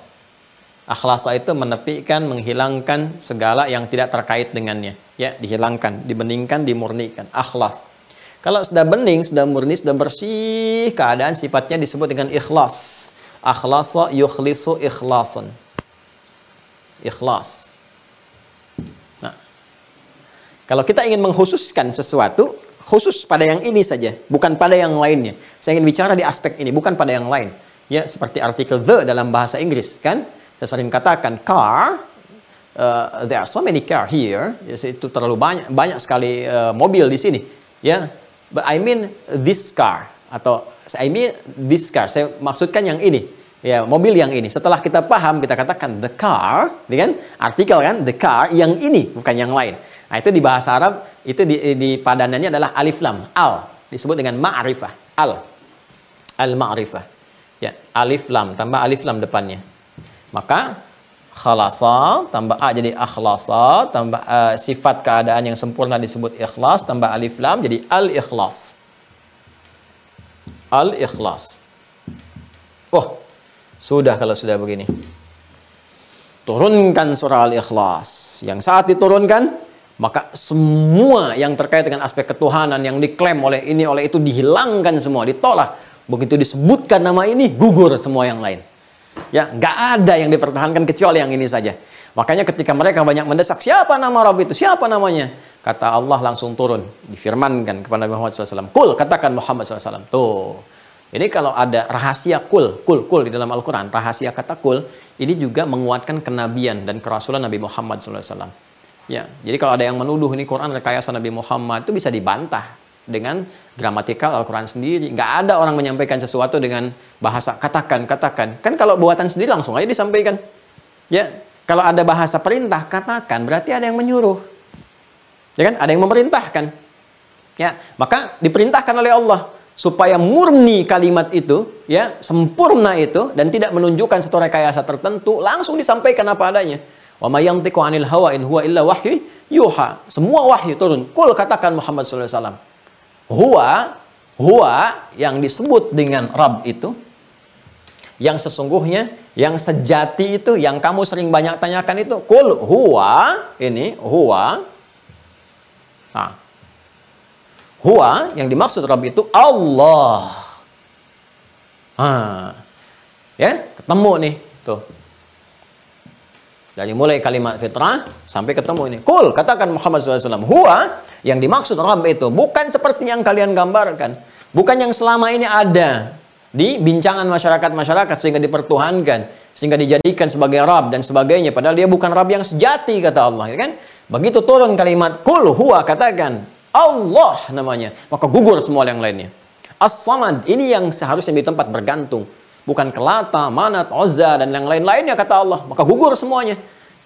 Akhlasa itu menepikan, menghilangkan segala yang tidak terkait dengannya. Ya, dihilangkan, dibeningkan, dimurnikan. Akhlas. Kalau sudah bening, sudah murni, sudah bersih, keadaan sifatnya disebut dengan ikhlas. Akhlasa yukhlisu ikhlasan. Ikhlas. Nah, kalau kita ingin mengkhususkan sesuatu, khusus pada yang ini saja, bukan pada yang lainnya. Saya ingin bicara di aspek ini, bukan pada yang lain. Ya, seperti artikel the dalam bahasa Inggris, kan? Saya sering katakan car, uh, there are so many car here. Ya, itu terlalu banyak banyak sekali uh, mobil di sini. Ya, but I mean this car atau I mean this car. Saya maksudkan yang ini. Ya, mobil yang ini. Setelah kita paham, kita katakan the car, kan? Artikel kan, the car yang ini, bukan yang lain. Nah, itu di bahasa Arab, itu di, di padanannya adalah alif lam, al. Disebut dengan ma'rifah, al. Al-ma'rifah. Ya, alif lam, tambah alif lam depannya. Maka khalasa tambah a jadi akhlasa tambah uh, sifat keadaan yang sempurna disebut ikhlas tambah alif lam jadi al ikhlas al ikhlas oh sudah kalau sudah begini. Turunkan surah al ikhlas yang saat diturunkan maka semua yang terkait dengan aspek ketuhanan yang diklaim oleh ini oleh itu dihilangkan semua ditolak. Begitu disebutkan nama ini gugur semua yang lain Ya, nggak ada yang dipertahankan kecuali yang ini saja. Makanya ketika mereka banyak mendesak, siapa nama Rabb itu? Siapa namanya? Kata Allah langsung turun, difirmankan kepada Muhammad SAW. Kul, katakan Muhammad SAW. Tuh. Ini kalau ada rahasia kul, kul, kul di dalam Al-Quran, rahasia kata kul, ini juga menguatkan kenabian dan kerasulan Nabi Muhammad SAW. Ya, jadi kalau ada yang menuduh ini Quran rekayasa Nabi Muhammad, itu bisa dibantah dengan gramatikal Al-Quran sendiri. Nggak ada orang menyampaikan sesuatu dengan bahasa katakan, katakan. Kan kalau buatan sendiri langsung aja disampaikan. Ya, kalau ada bahasa perintah, katakan, berarti ada yang menyuruh. Ya kan? Ada yang memerintahkan. Ya, maka diperintahkan oleh Allah supaya murni kalimat itu, ya, sempurna itu dan tidak menunjukkan satu rekayasa tertentu, langsung disampaikan apa adanya. Wa may 'anil hawa in huwa illa wahyu yuha. Semua wahyu turun. Kul katakan Muhammad sallallahu alaihi wasallam huwa huwa yang disebut dengan Rabb itu yang sesungguhnya yang sejati itu yang kamu sering banyak tanyakan itu kul huwa ini huwa nah, huwa yang dimaksud Rabb itu Allah ah ya ketemu nih tuh dari mulai kalimat fitrah sampai ketemu ini. Kul, katakan Muhammad SAW. Huwa, yang dimaksud Rabb itu, bukan seperti yang kalian gambarkan. Bukan yang selama ini ada di bincangan masyarakat-masyarakat sehingga dipertuhankan. Sehingga dijadikan sebagai Rabb dan sebagainya. Padahal dia bukan Rabb yang sejati, kata Allah. Ya kan? Begitu turun kalimat Kul, huwa, katakan. Allah namanya. Maka gugur semua yang lainnya. As-samad, ini yang seharusnya di tempat bergantung bukan kelata, manat, ozza dan yang lain-lainnya kata Allah. Maka gugur semuanya.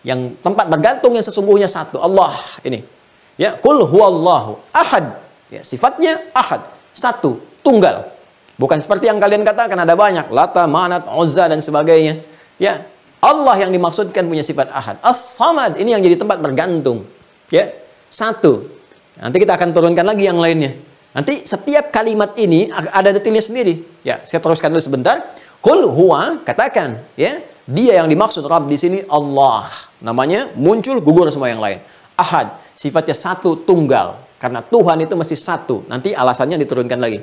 Yang tempat bergantung yang sesungguhnya satu, Allah ini. Ya, kul huwallahu ahad. Ya, sifatnya ahad, satu, tunggal. Bukan seperti yang kalian katakan ada banyak, lata, manat, ozza dan sebagainya. Ya, Allah yang dimaksudkan punya sifat ahad. As-samad ini yang jadi tempat bergantung. Ya, satu. Nanti kita akan turunkan lagi yang lainnya. Nanti setiap kalimat ini ada detailnya sendiri. Ya, saya teruskan dulu sebentar. Kul huwa, katakan, ya, dia yang dimaksud Rabb di sini Allah. Namanya muncul gugur semua yang lain. Ahad, sifatnya satu tunggal. Karena Tuhan itu mesti satu. Nanti alasannya diturunkan lagi.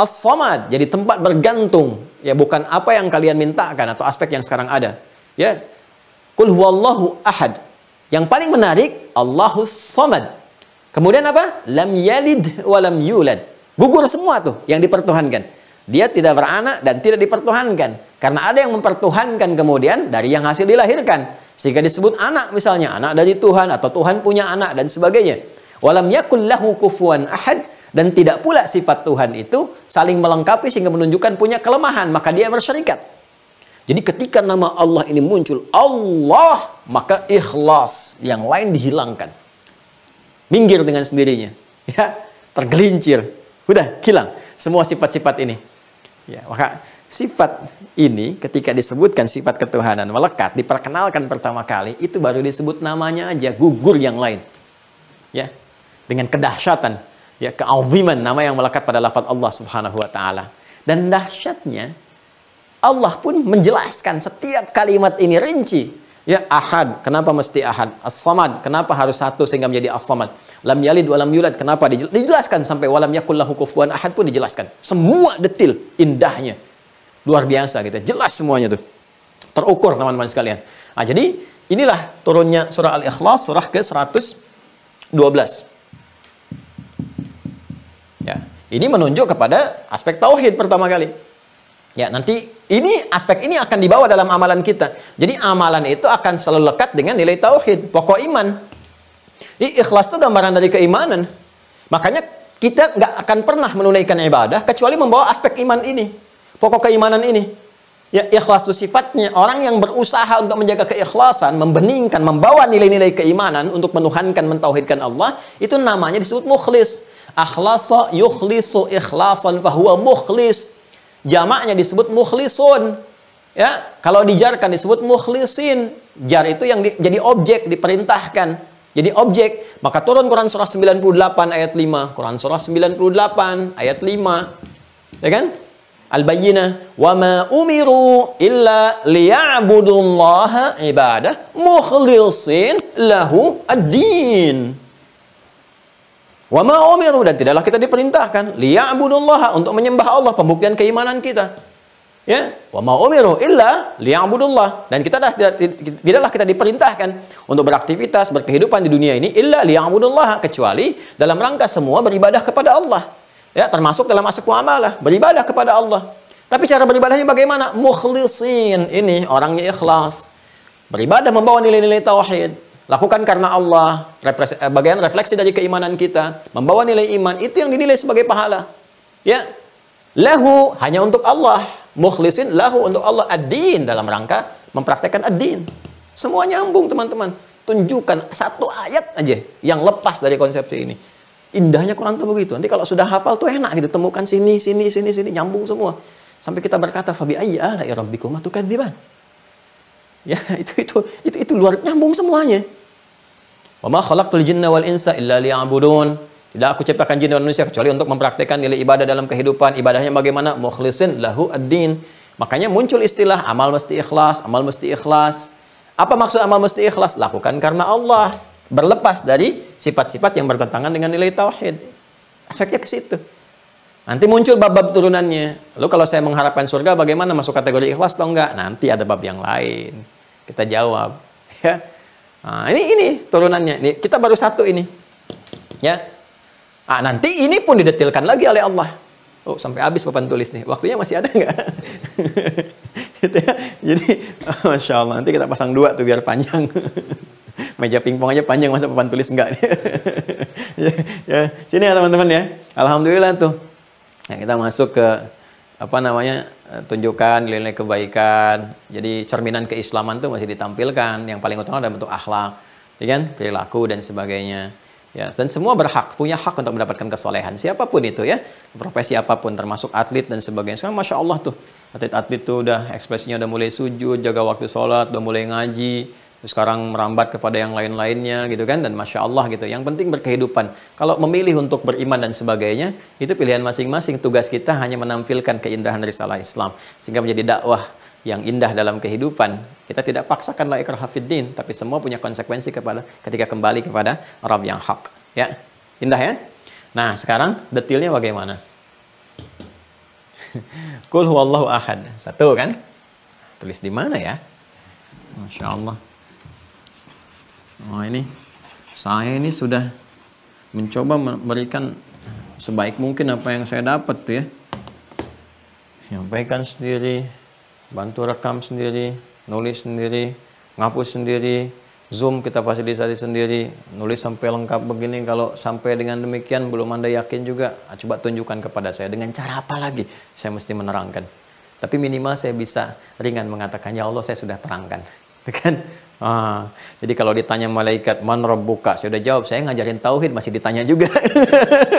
As-samad, jadi tempat bergantung. Ya, bukan apa yang kalian mintakan atau aspek yang sekarang ada. Ya. Kul huwallahu ahad. Yang paling menarik, Allahus samad. Kemudian apa? Lam yalid wa lam yulad. Gugur semua tuh yang dipertuhankan. Dia tidak beranak dan tidak dipertuhankan. Karena ada yang mempertuhankan kemudian dari yang hasil dilahirkan. Sehingga disebut anak misalnya. Anak dari Tuhan atau Tuhan punya anak dan sebagainya. Walam yakul lahu kufuan ahad. Dan tidak pula sifat Tuhan itu saling melengkapi sehingga menunjukkan punya kelemahan. Maka dia bersyarikat. Jadi ketika nama Allah ini muncul. Allah. Maka ikhlas. Yang lain dihilangkan. Minggir dengan sendirinya. Ya, tergelincir. Udah, hilang. Semua sifat-sifat ini. Ya, maka sifat ini ketika disebutkan sifat ketuhanan melekat, diperkenalkan pertama kali, itu baru disebut namanya aja, gugur yang lain. Ya, dengan kedahsyatan, ya, keaziman nama yang melekat pada lafaz Allah Subhanahu wa taala. Dan dahsyatnya Allah pun menjelaskan setiap kalimat ini rinci. Ya, ahad, kenapa mesti ahad? As-samad, kenapa harus satu sehingga menjadi as-samad? Lam yalid walam yulad. Kenapa? Dijelaskan sampai walam yakul lahu kufuwan ahad pun dijelaskan. Semua detil indahnya. Luar biasa gitu. Jelas semuanya tuh. Terukur teman-teman sekalian. Nah, jadi inilah turunnya surah Al-Ikhlas surah ke-112. Ya, ini menunjuk kepada aspek tauhid pertama kali. Ya, nanti ini aspek ini akan dibawa dalam amalan kita. Jadi amalan itu akan selalu lekat dengan nilai tauhid, pokok iman. Ini ikhlas itu gambaran dari keimanan. Makanya kita nggak akan pernah menunaikan ibadah kecuali membawa aspek iman ini, pokok keimanan ini. Ya, ikhlas itu sifatnya orang yang berusaha untuk menjaga keikhlasan, membeningkan, membawa nilai-nilai keimanan untuk menuhankan, mentauhidkan Allah, itu namanya disebut mukhlis. Akhlasa yukhlisu ikhlasan fahuwa mukhlis. Jamaknya disebut mukhlisun. Ya, kalau dijarkan disebut mukhlisin. Jar itu yang di, jadi objek diperintahkan. Jadi objek, maka turun Quran surah 98 ayat 5, Quran surah 98 ayat 5. Ya kan? Al-Bayyinah wa ma umiru illa liya'budullaha ibadah mukhlisin lahu ad-din. Wa ma umiru dan tidaklah kita diperintahkan liya'budullaha untuk menyembah Allah pembuktian keimanan kita. Ya, wa ma umiru illa liya'budullah dan kita dah, tidaklah kita diperintahkan untuk beraktivitas berkehidupan di dunia ini illa liya'budullah kecuali dalam rangka semua beribadah kepada Allah. Ya, termasuk dalam aspek muamalah, beribadah kepada Allah. Tapi cara beribadahnya bagaimana? Mukhlisin. Ini orangnya ikhlas. Beribadah membawa nilai-nilai tauhid. Lakukan karena Allah. Eh, bagian refleksi dari keimanan kita. Membawa nilai iman. Itu yang dinilai sebagai pahala. Ya. Lahu hanya untuk Allah. Mukhlisin lahu untuk Allah. Ad-din dalam rangka mempraktekkan ad-din. Semua nyambung teman-teman. Tunjukkan satu ayat aja yang lepas dari konsepsi ini. Indahnya Quran itu begitu. Nanti kalau sudah hafal tuh enak gitu. Temukan sini, sini, sini, sini. Nyambung semua. Sampai kita berkata, Fabi ayya ala rabbikum atukadziban. Ya, itu, itu, itu, itu luar nyambung semuanya. Wa ma khalaqtul jinna wal insa illa liya'budun. Tidak aku ciptakan jin dan manusia kecuali untuk mempraktikkan nilai ibadah dalam kehidupan. Ibadahnya bagaimana? Mukhlisin lahu ad-din. Makanya muncul istilah amal mesti ikhlas, amal mesti ikhlas. Apa maksud amal mesti ikhlas? Lakukan karena Allah berlepas dari sifat-sifat yang bertentangan dengan nilai tauhid. Aspeknya ke situ. Nanti muncul bab-bab turunannya. Lalu kalau saya mengharapkan surga bagaimana masuk kategori ikhlas atau enggak? Nanti ada bab yang lain. Kita jawab. Ya. Nah, ini ini turunannya. Ini kita baru satu ini. Ya. Ah, nanti ini pun didetilkan lagi oleh Allah. Oh, sampai habis papan tulis nih. Waktunya masih ada nggak? gitu ya. Jadi, masya Allah. Nanti kita pasang dua tuh biar panjang. meja pingpong aja panjang masa papan tulis enggak ya, ya. Sini ya teman-teman ya. Alhamdulillah tuh. Ya, kita masuk ke apa namanya tunjukkan nilai-nilai kebaikan. Jadi cerminan keislaman tuh masih ditampilkan. Yang paling utama adalah bentuk akhlak ya kan? Perilaku dan sebagainya. Ya dan semua berhak punya hak untuk mendapatkan kesolehan. Siapa pun itu ya profesi apa pun termasuk atlet dan sebagainya. Sekarang masya Allah tuh atlet-atlet tuh udah ekspresinya udah mulai sujud jaga waktu sholat udah mulai ngaji sekarang merambat kepada yang lain-lainnya gitu kan dan masya Allah gitu. Yang penting berkehidupan. Kalau memilih untuk beriman dan sebagainya itu pilihan masing-masing. Tugas kita hanya menampilkan keindahan risalah Islam. Sehingga menjadi dakwah yang indah dalam kehidupan. Kita tidak paksakan la ikrah tapi semua punya konsekuensi kepada ketika kembali kepada Rabb yang hak. Ya indah ya? Nah sekarang detailnya bagaimana? Kul huwallahu ahad. Satu kan? Tulis di mana ya? Masya Allah Oh ini saya ini sudah mencoba memberikan sebaik mungkin apa yang saya dapat tuh ya. Sampaikan sendiri, bantu rekam sendiri, nulis sendiri, ngapus sendiri, zoom kita fasilitasi sendiri, nulis sampai lengkap begini. Kalau sampai dengan demikian belum anda yakin juga, ah, coba tunjukkan kepada saya dengan cara apa lagi saya mesti menerangkan. Tapi minimal saya bisa ringan mengatakan ya Allah saya sudah terangkan, kan? Ah, jadi kalau ditanya malaikat man rabbuka, saya udah jawab, saya ngajarin tauhid masih ditanya juga.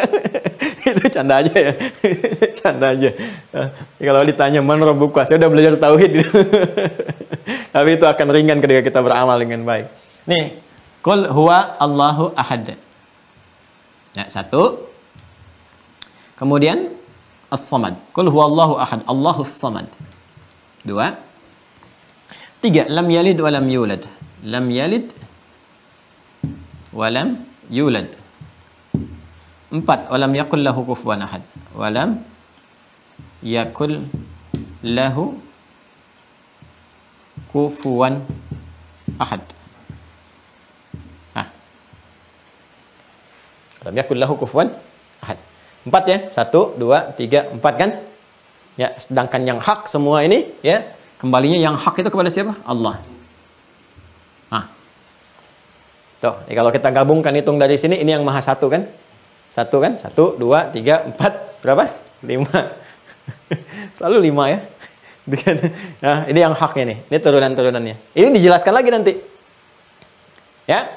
itu canda aja ya. canda aja. Ah, kalau ditanya man rabbuka, saya udah belajar tauhid. Tapi itu akan ringan ketika kita beramal dengan baik. Nih, kul huwa Allahu ahad. Ya, satu. Kemudian as-samad. Kul huwa Allahu ahad, Allahu samad. Dua. Tiga, lam yalid wa lam yulad. Lam yalid wa lam yulad. Empat, wa lam yakul lahu kufuwan ahad. Wa lam yakul lahu kufuwan ahad. Ah. Lam yakul lahu kufuwan ahad. Empat ya, satu, dua, tiga, empat kan? Ya, sedangkan yang hak semua ini ya kembalinya yang hak itu kepada siapa? Allah. Ah. Tuh, ya kalau kita gabungkan hitung dari sini ini yang maha satu kan? Satu kan? Satu, dua, tiga, empat, berapa? Lima. Selalu lima ya. Nah, ini yang haknya nih. Ini turunan-turunannya. Ini dijelaskan lagi nanti. Ya.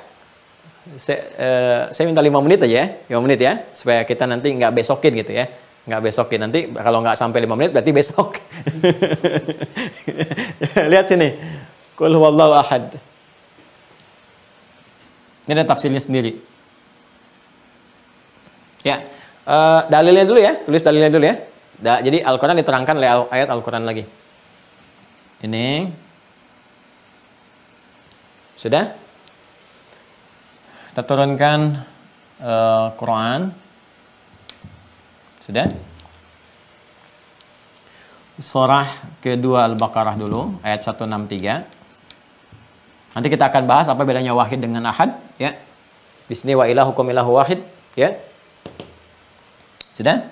Saya, uh, saya minta lima menit aja ya. Lima menit ya. Supaya kita nanti nggak besokin gitu ya. Nggak besokin. Nanti kalau nggak sampai lima menit berarti besok. Lihat sini. Kul huwallahu ahad. Ini ada tafsirnya sendiri. Ya. Uh, dalilnya dulu ya. Tulis dalilnya dulu ya. Da, jadi Al-Quran diterangkan oleh ayat Al-Quran lagi. Ini. Sudah? Kita turunkan uh, Quran. Sudah? Surah kedua Al-Baqarah dulu, ayat 163. Nanti kita akan bahas apa bedanya wahid dengan ahad, ya. Di sini wa ilahukum ilahu wahid, ya. Sudah?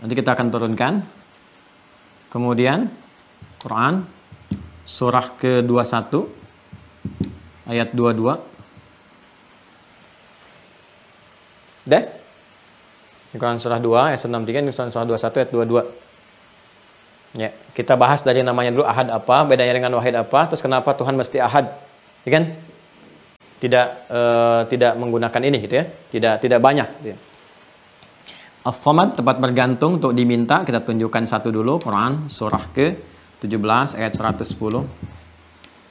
Nanti kita akan turunkan. Kemudian Quran surah ke-21 ayat 22. Dah? Quran surah 2 ayat 63, ini surah 21 ayat 22. Ya, kita bahas dari namanya dulu ahad apa, bedanya dengan wahid apa, terus kenapa Tuhan mesti ahad. Ya kan? Tidak uh, tidak menggunakan ini gitu ya. Tidak tidak banyak gitu ya. As-Samad tempat bergantung untuk diminta kita tunjukkan satu dulu Quran surah ke 17 ayat 110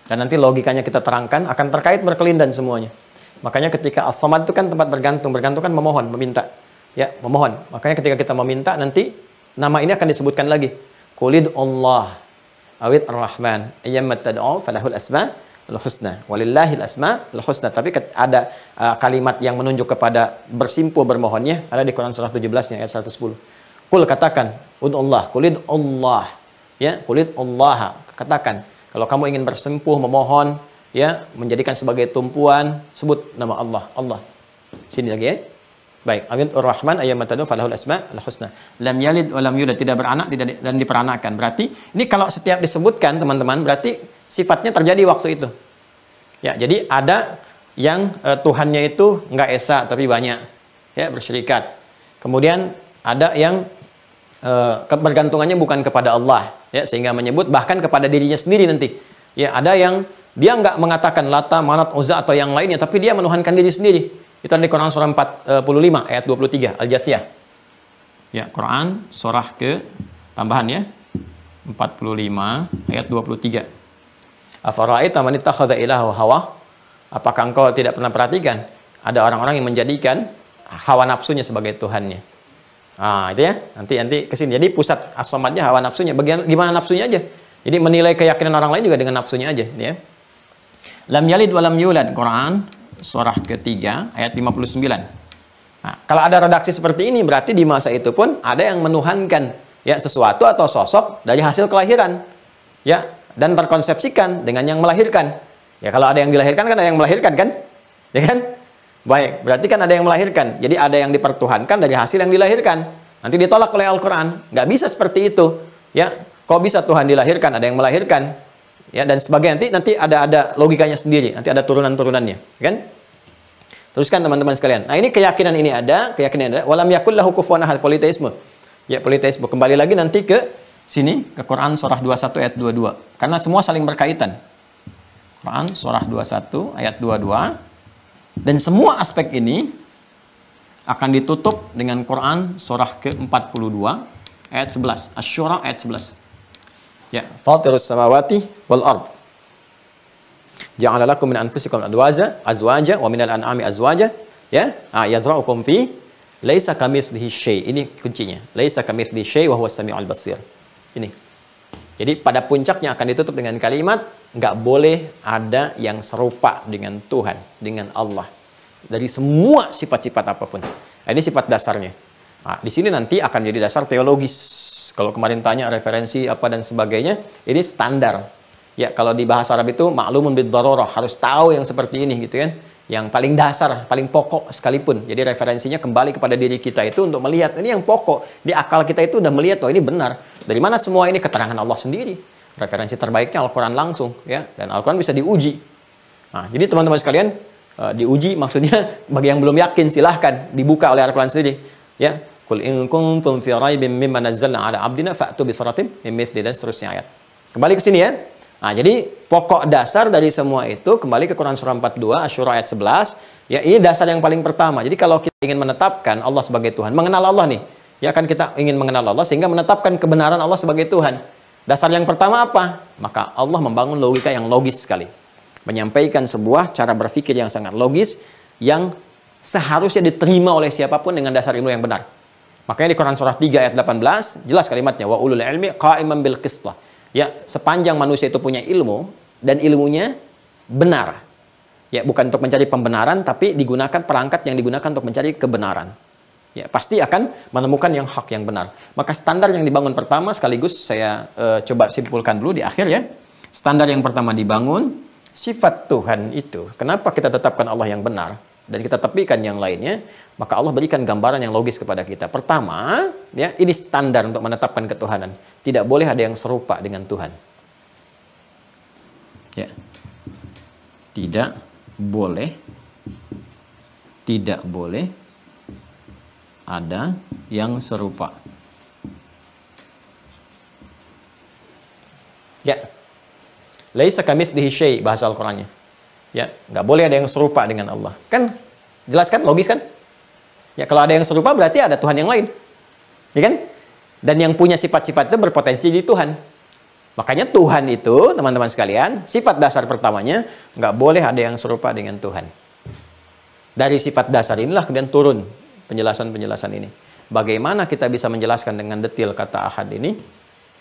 dan nanti logikanya kita terangkan akan terkait berkelindan semuanya makanya ketika As-Samad itu kan tempat bergantung bergantung kan memohon meminta ya memohon. Makanya ketika kita meminta nanti nama ini akan disebutkan lagi. Qulid Allah awid ar-Rahman. Ayyammat tad'u falahul asma al-husna. Walillahil asma al-husna. Tapi ada uh, kalimat yang menunjuk kepada bersimpuh bermohonnya ada di Quran surah 17 ayat 110 Kul katakan Allah. Kulid Allah. Ya kulid Allah. Katakan kalau kamu ingin bersimpuh memohon ya menjadikan sebagai tumpuan sebut nama Allah. Allah. Sini lagi ya Baik, Amin Ar-Rahman ayat matadu falahul asma al-husna. Lam yalid wa lam yulad, tidak beranak dan diperanakan. Berarti ini kalau setiap disebutkan teman-teman berarti sifatnya terjadi waktu itu. Ya, jadi ada yang uh, Tuhannya itu nggak esa tapi banyak ya bersyirikat. Kemudian ada yang uh, kebergantungannya bukan kepada Allah ya sehingga menyebut bahkan kepada dirinya sendiri nanti. Ya, ada yang dia nggak mengatakan Lata, Manat, Uzza atau yang lainnya tapi dia menuhankan diri sendiri. Itu di Quran surah 45 ayat 23 Al-Jathiyah. Ya, Quran surah ke tambahan ya. 45 ayat 23. Afara'aita man ittakhadha ilaha hawa? Apakah engkau tidak pernah perhatikan ada orang-orang yang menjadikan hawa nafsunya sebagai tuhannya? Ah, itu ya. Nanti nanti ke sini. Jadi pusat asamatnya hawa nafsunya. Bagian gimana nafsunya aja. Jadi menilai keyakinan orang lain juga dengan nafsunya aja, ya. Lam yalid wa lam yulad. Quran surah ketiga ayat 59. Nah, kalau ada redaksi seperti ini berarti di masa itu pun ada yang menuhankan ya sesuatu atau sosok dari hasil kelahiran. Ya, dan terkonsepsikan dengan yang melahirkan. Ya kalau ada yang dilahirkan kan ada yang melahirkan kan? Ya kan? Baik, berarti kan ada yang melahirkan. Jadi ada yang dipertuhankan dari hasil yang dilahirkan. Nanti ditolak oleh Al-Qur'an. Nggak bisa seperti itu. Ya, kok bisa Tuhan dilahirkan, ada yang melahirkan? Ya dan sebagainya nanti nanti ada ada logikanya sendiri nanti ada turunan turunannya kan? Teruskan teman-teman sekalian. Nah ini keyakinan ini ada keyakinan ada walam yakul lahu kufuwan ahad politeisme ya politeisme kembali lagi nanti ke sini ke Quran surah 21 ayat 22 karena semua saling berkaitan. Quran surah 21 ayat 22 dan semua aspek ini akan ditutup dengan Quran surah ke-42 ayat 11 Asy-Syura ayat 11 Ya, fatirus samawati wal ard. Ja'ala lakum min anfusikum azwaja, azwaja wa minal an'ami azwaja. Ya, ah yadhra'ukum fi laisa kamitslihi syai. Ini kuncinya. Laisa kamitslihi syai wa huwas samiul basir. Ini. Jadi pada puncaknya akan ditutup dengan kalimat nggak boleh ada yang serupa dengan Tuhan, dengan Allah. Dari semua sifat-sifat apa pun. Nah, ini sifat dasarnya. Nah, di sini nanti akan jadi dasar teologis Kalau kemarin tanya referensi apa dan sebagainya, ini standar. Ya, kalau di bahasa Arab itu maklumun bid harus tahu yang seperti ini gitu kan. Yang paling dasar, paling pokok sekalipun. Jadi referensinya kembali kepada diri kita itu untuk melihat ini yang pokok. Di akal kita itu udah melihat oh ini benar. Dari mana semua ini keterangan Allah sendiri. Referensi terbaiknya Al-Qur'an langsung ya dan Al-Qur'an bisa diuji. Nah, jadi teman-teman sekalian uh, diuji maksudnya bagi yang belum yakin silahkan dibuka oleh Al-Qur'an sendiri ya Kul in kuntum fi raibin mimma nazzalna ala abdina fa'tu bi suratin min mithli dan seterusnya ayat. Kembali ke sini ya. Nah, jadi pokok dasar dari semua itu kembali ke Quran surah 42 Asyura ayat 11. Ya, ini dasar yang paling pertama. Jadi kalau kita ingin menetapkan Allah sebagai Tuhan, mengenal Allah nih. Ya kan kita ingin mengenal Allah sehingga menetapkan kebenaran Allah sebagai Tuhan. Dasar yang pertama apa? Maka Allah membangun logika yang logis sekali. Menyampaikan sebuah cara berpikir yang sangat logis yang seharusnya diterima oleh siapa pun dengan dasar ilmu yang benar. Makanya di Quran surah 3 ayat 18 jelas kalimatnya wa ulul ilmi qa'iman bil qistah. Ya, sepanjang manusia itu punya ilmu dan ilmunya benar. Ya, bukan untuk mencari pembenaran tapi digunakan perangkat yang digunakan untuk mencari kebenaran. Ya, pasti akan menemukan yang hak yang benar. Maka standar yang dibangun pertama sekaligus saya uh, coba simpulkan dulu di akhir ya. Standar yang pertama dibangun sifat Tuhan itu. Kenapa kita tetapkan Allah yang benar? Dan kita tepikan yang lainnya, maka Allah berikan gambaran yang logis kepada kita. Pertama, ya, ini standar untuk menetapkan ketuhanan. Tidak boleh ada yang serupa dengan Tuhan. Ya. Tidak boleh tidak boleh ada yang serupa. Ya. Laisa kamitslihi syai bahasa Al-Qur'annya. Ya, nggak boleh ada yang serupa dengan Allah. Kan jelas kan, logis kan? Ya, kalau ada yang serupa berarti ada Tuhan yang lain. Ya kan? Dan yang punya sifat-sifat itu berpotensi di Tuhan. Makanya Tuhan itu, teman-teman sekalian, sifat dasar pertamanya nggak boleh ada yang serupa dengan Tuhan. Dari sifat dasar inilah kemudian turun penjelasan-penjelasan ini. Bagaimana kita bisa menjelaskan dengan detail kata ahad ini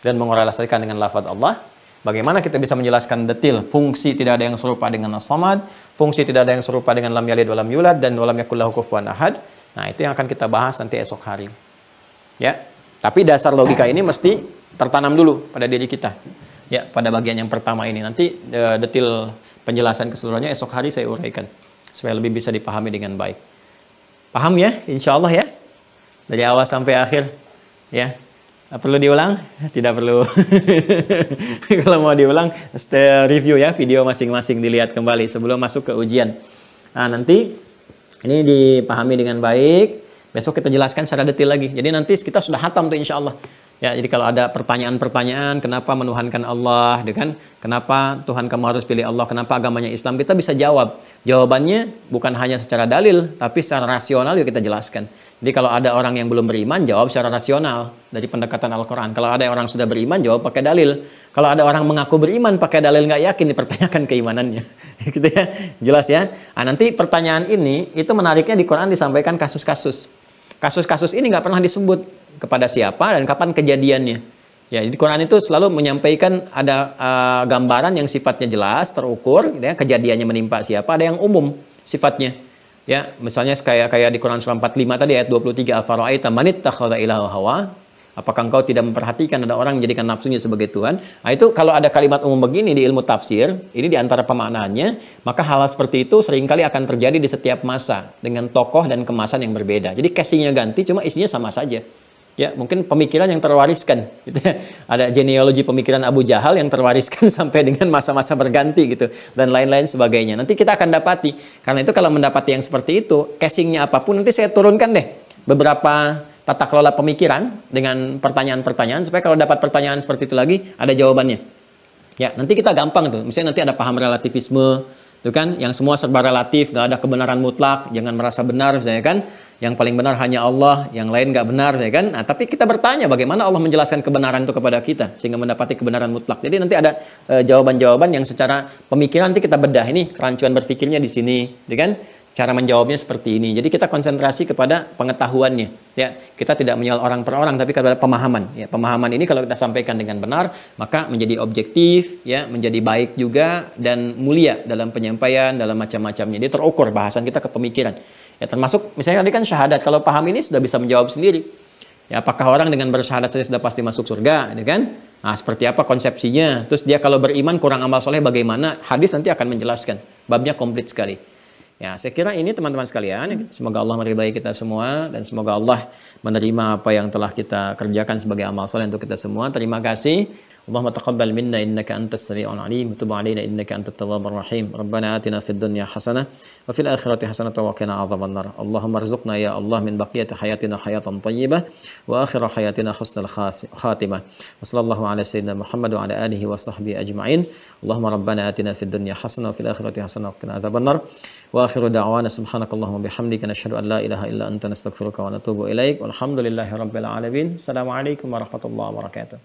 dan mengorelasikan dengan lafaz Allah Bagaimana kita bisa menjelaskan detail fungsi tidak ada yang serupa dengan as-samad, fungsi tidak ada yang serupa dengan lam yalid walam yulad dan walam yakul lahu kufuwan ahad. Nah, itu yang akan kita bahas nanti esok hari. Ya. Tapi dasar logika ini mesti tertanam dulu pada diri kita. Ya, pada bagian yang pertama ini nanti detail penjelasan keseluruhannya esok hari saya uraikan supaya lebih bisa dipahami dengan baik. Paham ya? Insya Allah ya. Dari awal sampai akhir. Ya. Perlu diulang? Tidak perlu. Kalau mau diulang, review ya video masing-masing dilihat kembali sebelum masuk ke ujian. Nah, nanti ini dipahami dengan baik. Besok kita jelaskan secara detail lagi. Jadi nanti kita sudah hatam tuh insya Allah. Ya, jadi kalau ada pertanyaan-pertanyaan, kenapa menuhankan Allah, gitu kan? Kenapa Tuhan kamu harus pilih Allah? Kenapa agamanya Islam? Kita bisa jawab. Jawabannya bukan hanya secara dalil, tapi secara rasional juga kita jelaskan. Jadi kalau ada orang yang belum beriman, jawab secara rasional dari pendekatan Al-Quran. Kalau ada orang sudah beriman, jawab pakai dalil. Kalau ada orang mengaku beriman pakai dalil nggak yakin, dipertanyakan keimanannya. gitu ya, jelas ya. Nah, nanti pertanyaan ini itu menariknya di Quran disampaikan kasus-kasus. Kasus-kasus ini nggak pernah disebut kepada siapa dan kapan kejadiannya. Ya, di Quran itu selalu menyampaikan ada uh, gambaran yang sifatnya jelas, terukur, gitu ya, kejadiannya menimpa siapa, ada yang umum sifatnya. Ya, misalnya kayak kayak di Quran surah 45 tadi ayat 23 afara'aita manit takhadha ilaha hawa Apakah engkau tidak memperhatikan ada orang menjadikan nafsunya sebagai Tuhan? Nah itu kalau ada kalimat umum begini di ilmu tafsir, ini di antara pemaknaannya, maka hal, hal seperti itu sering kali akan terjadi di setiap masa dengan tokoh dan kemasan yang berbeda. Jadi casingnya ganti, cuma isinya sama saja ya mungkin pemikiran yang terwariskan gitu ya. ada genealogi pemikiran Abu Jahal yang terwariskan sampai dengan masa-masa berganti gitu dan lain-lain sebagainya. Nanti kita akan dapati. Karena itu kalau mendapati yang seperti itu casingnya apa pun nanti saya turunkan deh beberapa tata kelola pemikiran dengan pertanyaan-pertanyaan supaya kalau dapat pertanyaan seperti itu lagi ada jawabannya. Ya nanti kita gampang tuh. Misalnya nanti ada paham relativisme itu kan yang semua serba relatif nggak ada kebenaran mutlak jangan merasa benar misalnya kan yang paling benar hanya Allah, yang lain nggak benar, ya kan? Nah, tapi kita bertanya bagaimana Allah menjelaskan kebenaran itu kepada kita sehingga mendapati kebenaran mutlak. Jadi nanti ada eh, jawaban-jawaban yang secara pemikiran nanti kita bedah ini kerancuan berpikirnya di sini, ya kan? Cara menjawabnya seperti ini. Jadi kita konsentrasi kepada pengetahuannya, ya. Kita tidak menyoal orang per orang, tapi kepada pemahaman. Ya, pemahaman ini kalau kita sampaikan dengan benar, maka menjadi objektif, ya, menjadi baik juga dan mulia dalam penyampaian, dalam macam-macamnya. Jadi terukur bahasan kita ke pemikiran. Ya termasuk misalnya tadi kan syahadat. Kalau paham ini sudah bisa menjawab sendiri. Ya, apakah orang dengan bersyahadat saja sudah pasti masuk surga, ini kan? Nah, seperti apa konsepsinya? Terus dia kalau beriman kurang amal soleh bagaimana? Hadis nanti akan menjelaskan. Babnya komplit sekali. Ya, saya kira ini teman-teman sekalian. Semoga Allah meridai kita semua dan semoga Allah menerima apa yang telah kita kerjakan sebagai amal soleh untuk kita semua. Terima kasih. اللهم تقبل منا إنك أنت السميع العليم وتب علينا إنك أنت التواب الرحيم. ربنا آتنا في الدنيا حسنة وفي الآخرة حسنة وقنا عذاب النار. اللهم ارزقنا يا الله من بقية حياتنا حياة طيبة وآخر حياتنا حسن الخاتمه وصلى الله على سيدنا محمد وعلى آله وصحبه أجمعين. اللهم ربنا آتنا في الدنيا حسنة وفي الآخرة حسنة وقنا عذاب النار. وآخر دعوانا سبحانك اللهم وبحمدك نشهد أن لا إله إلا أنت نستغفرك ونتوب إليك. والحمد لله رب العالمين. السلام عليكم ورحمة الله وبركاته.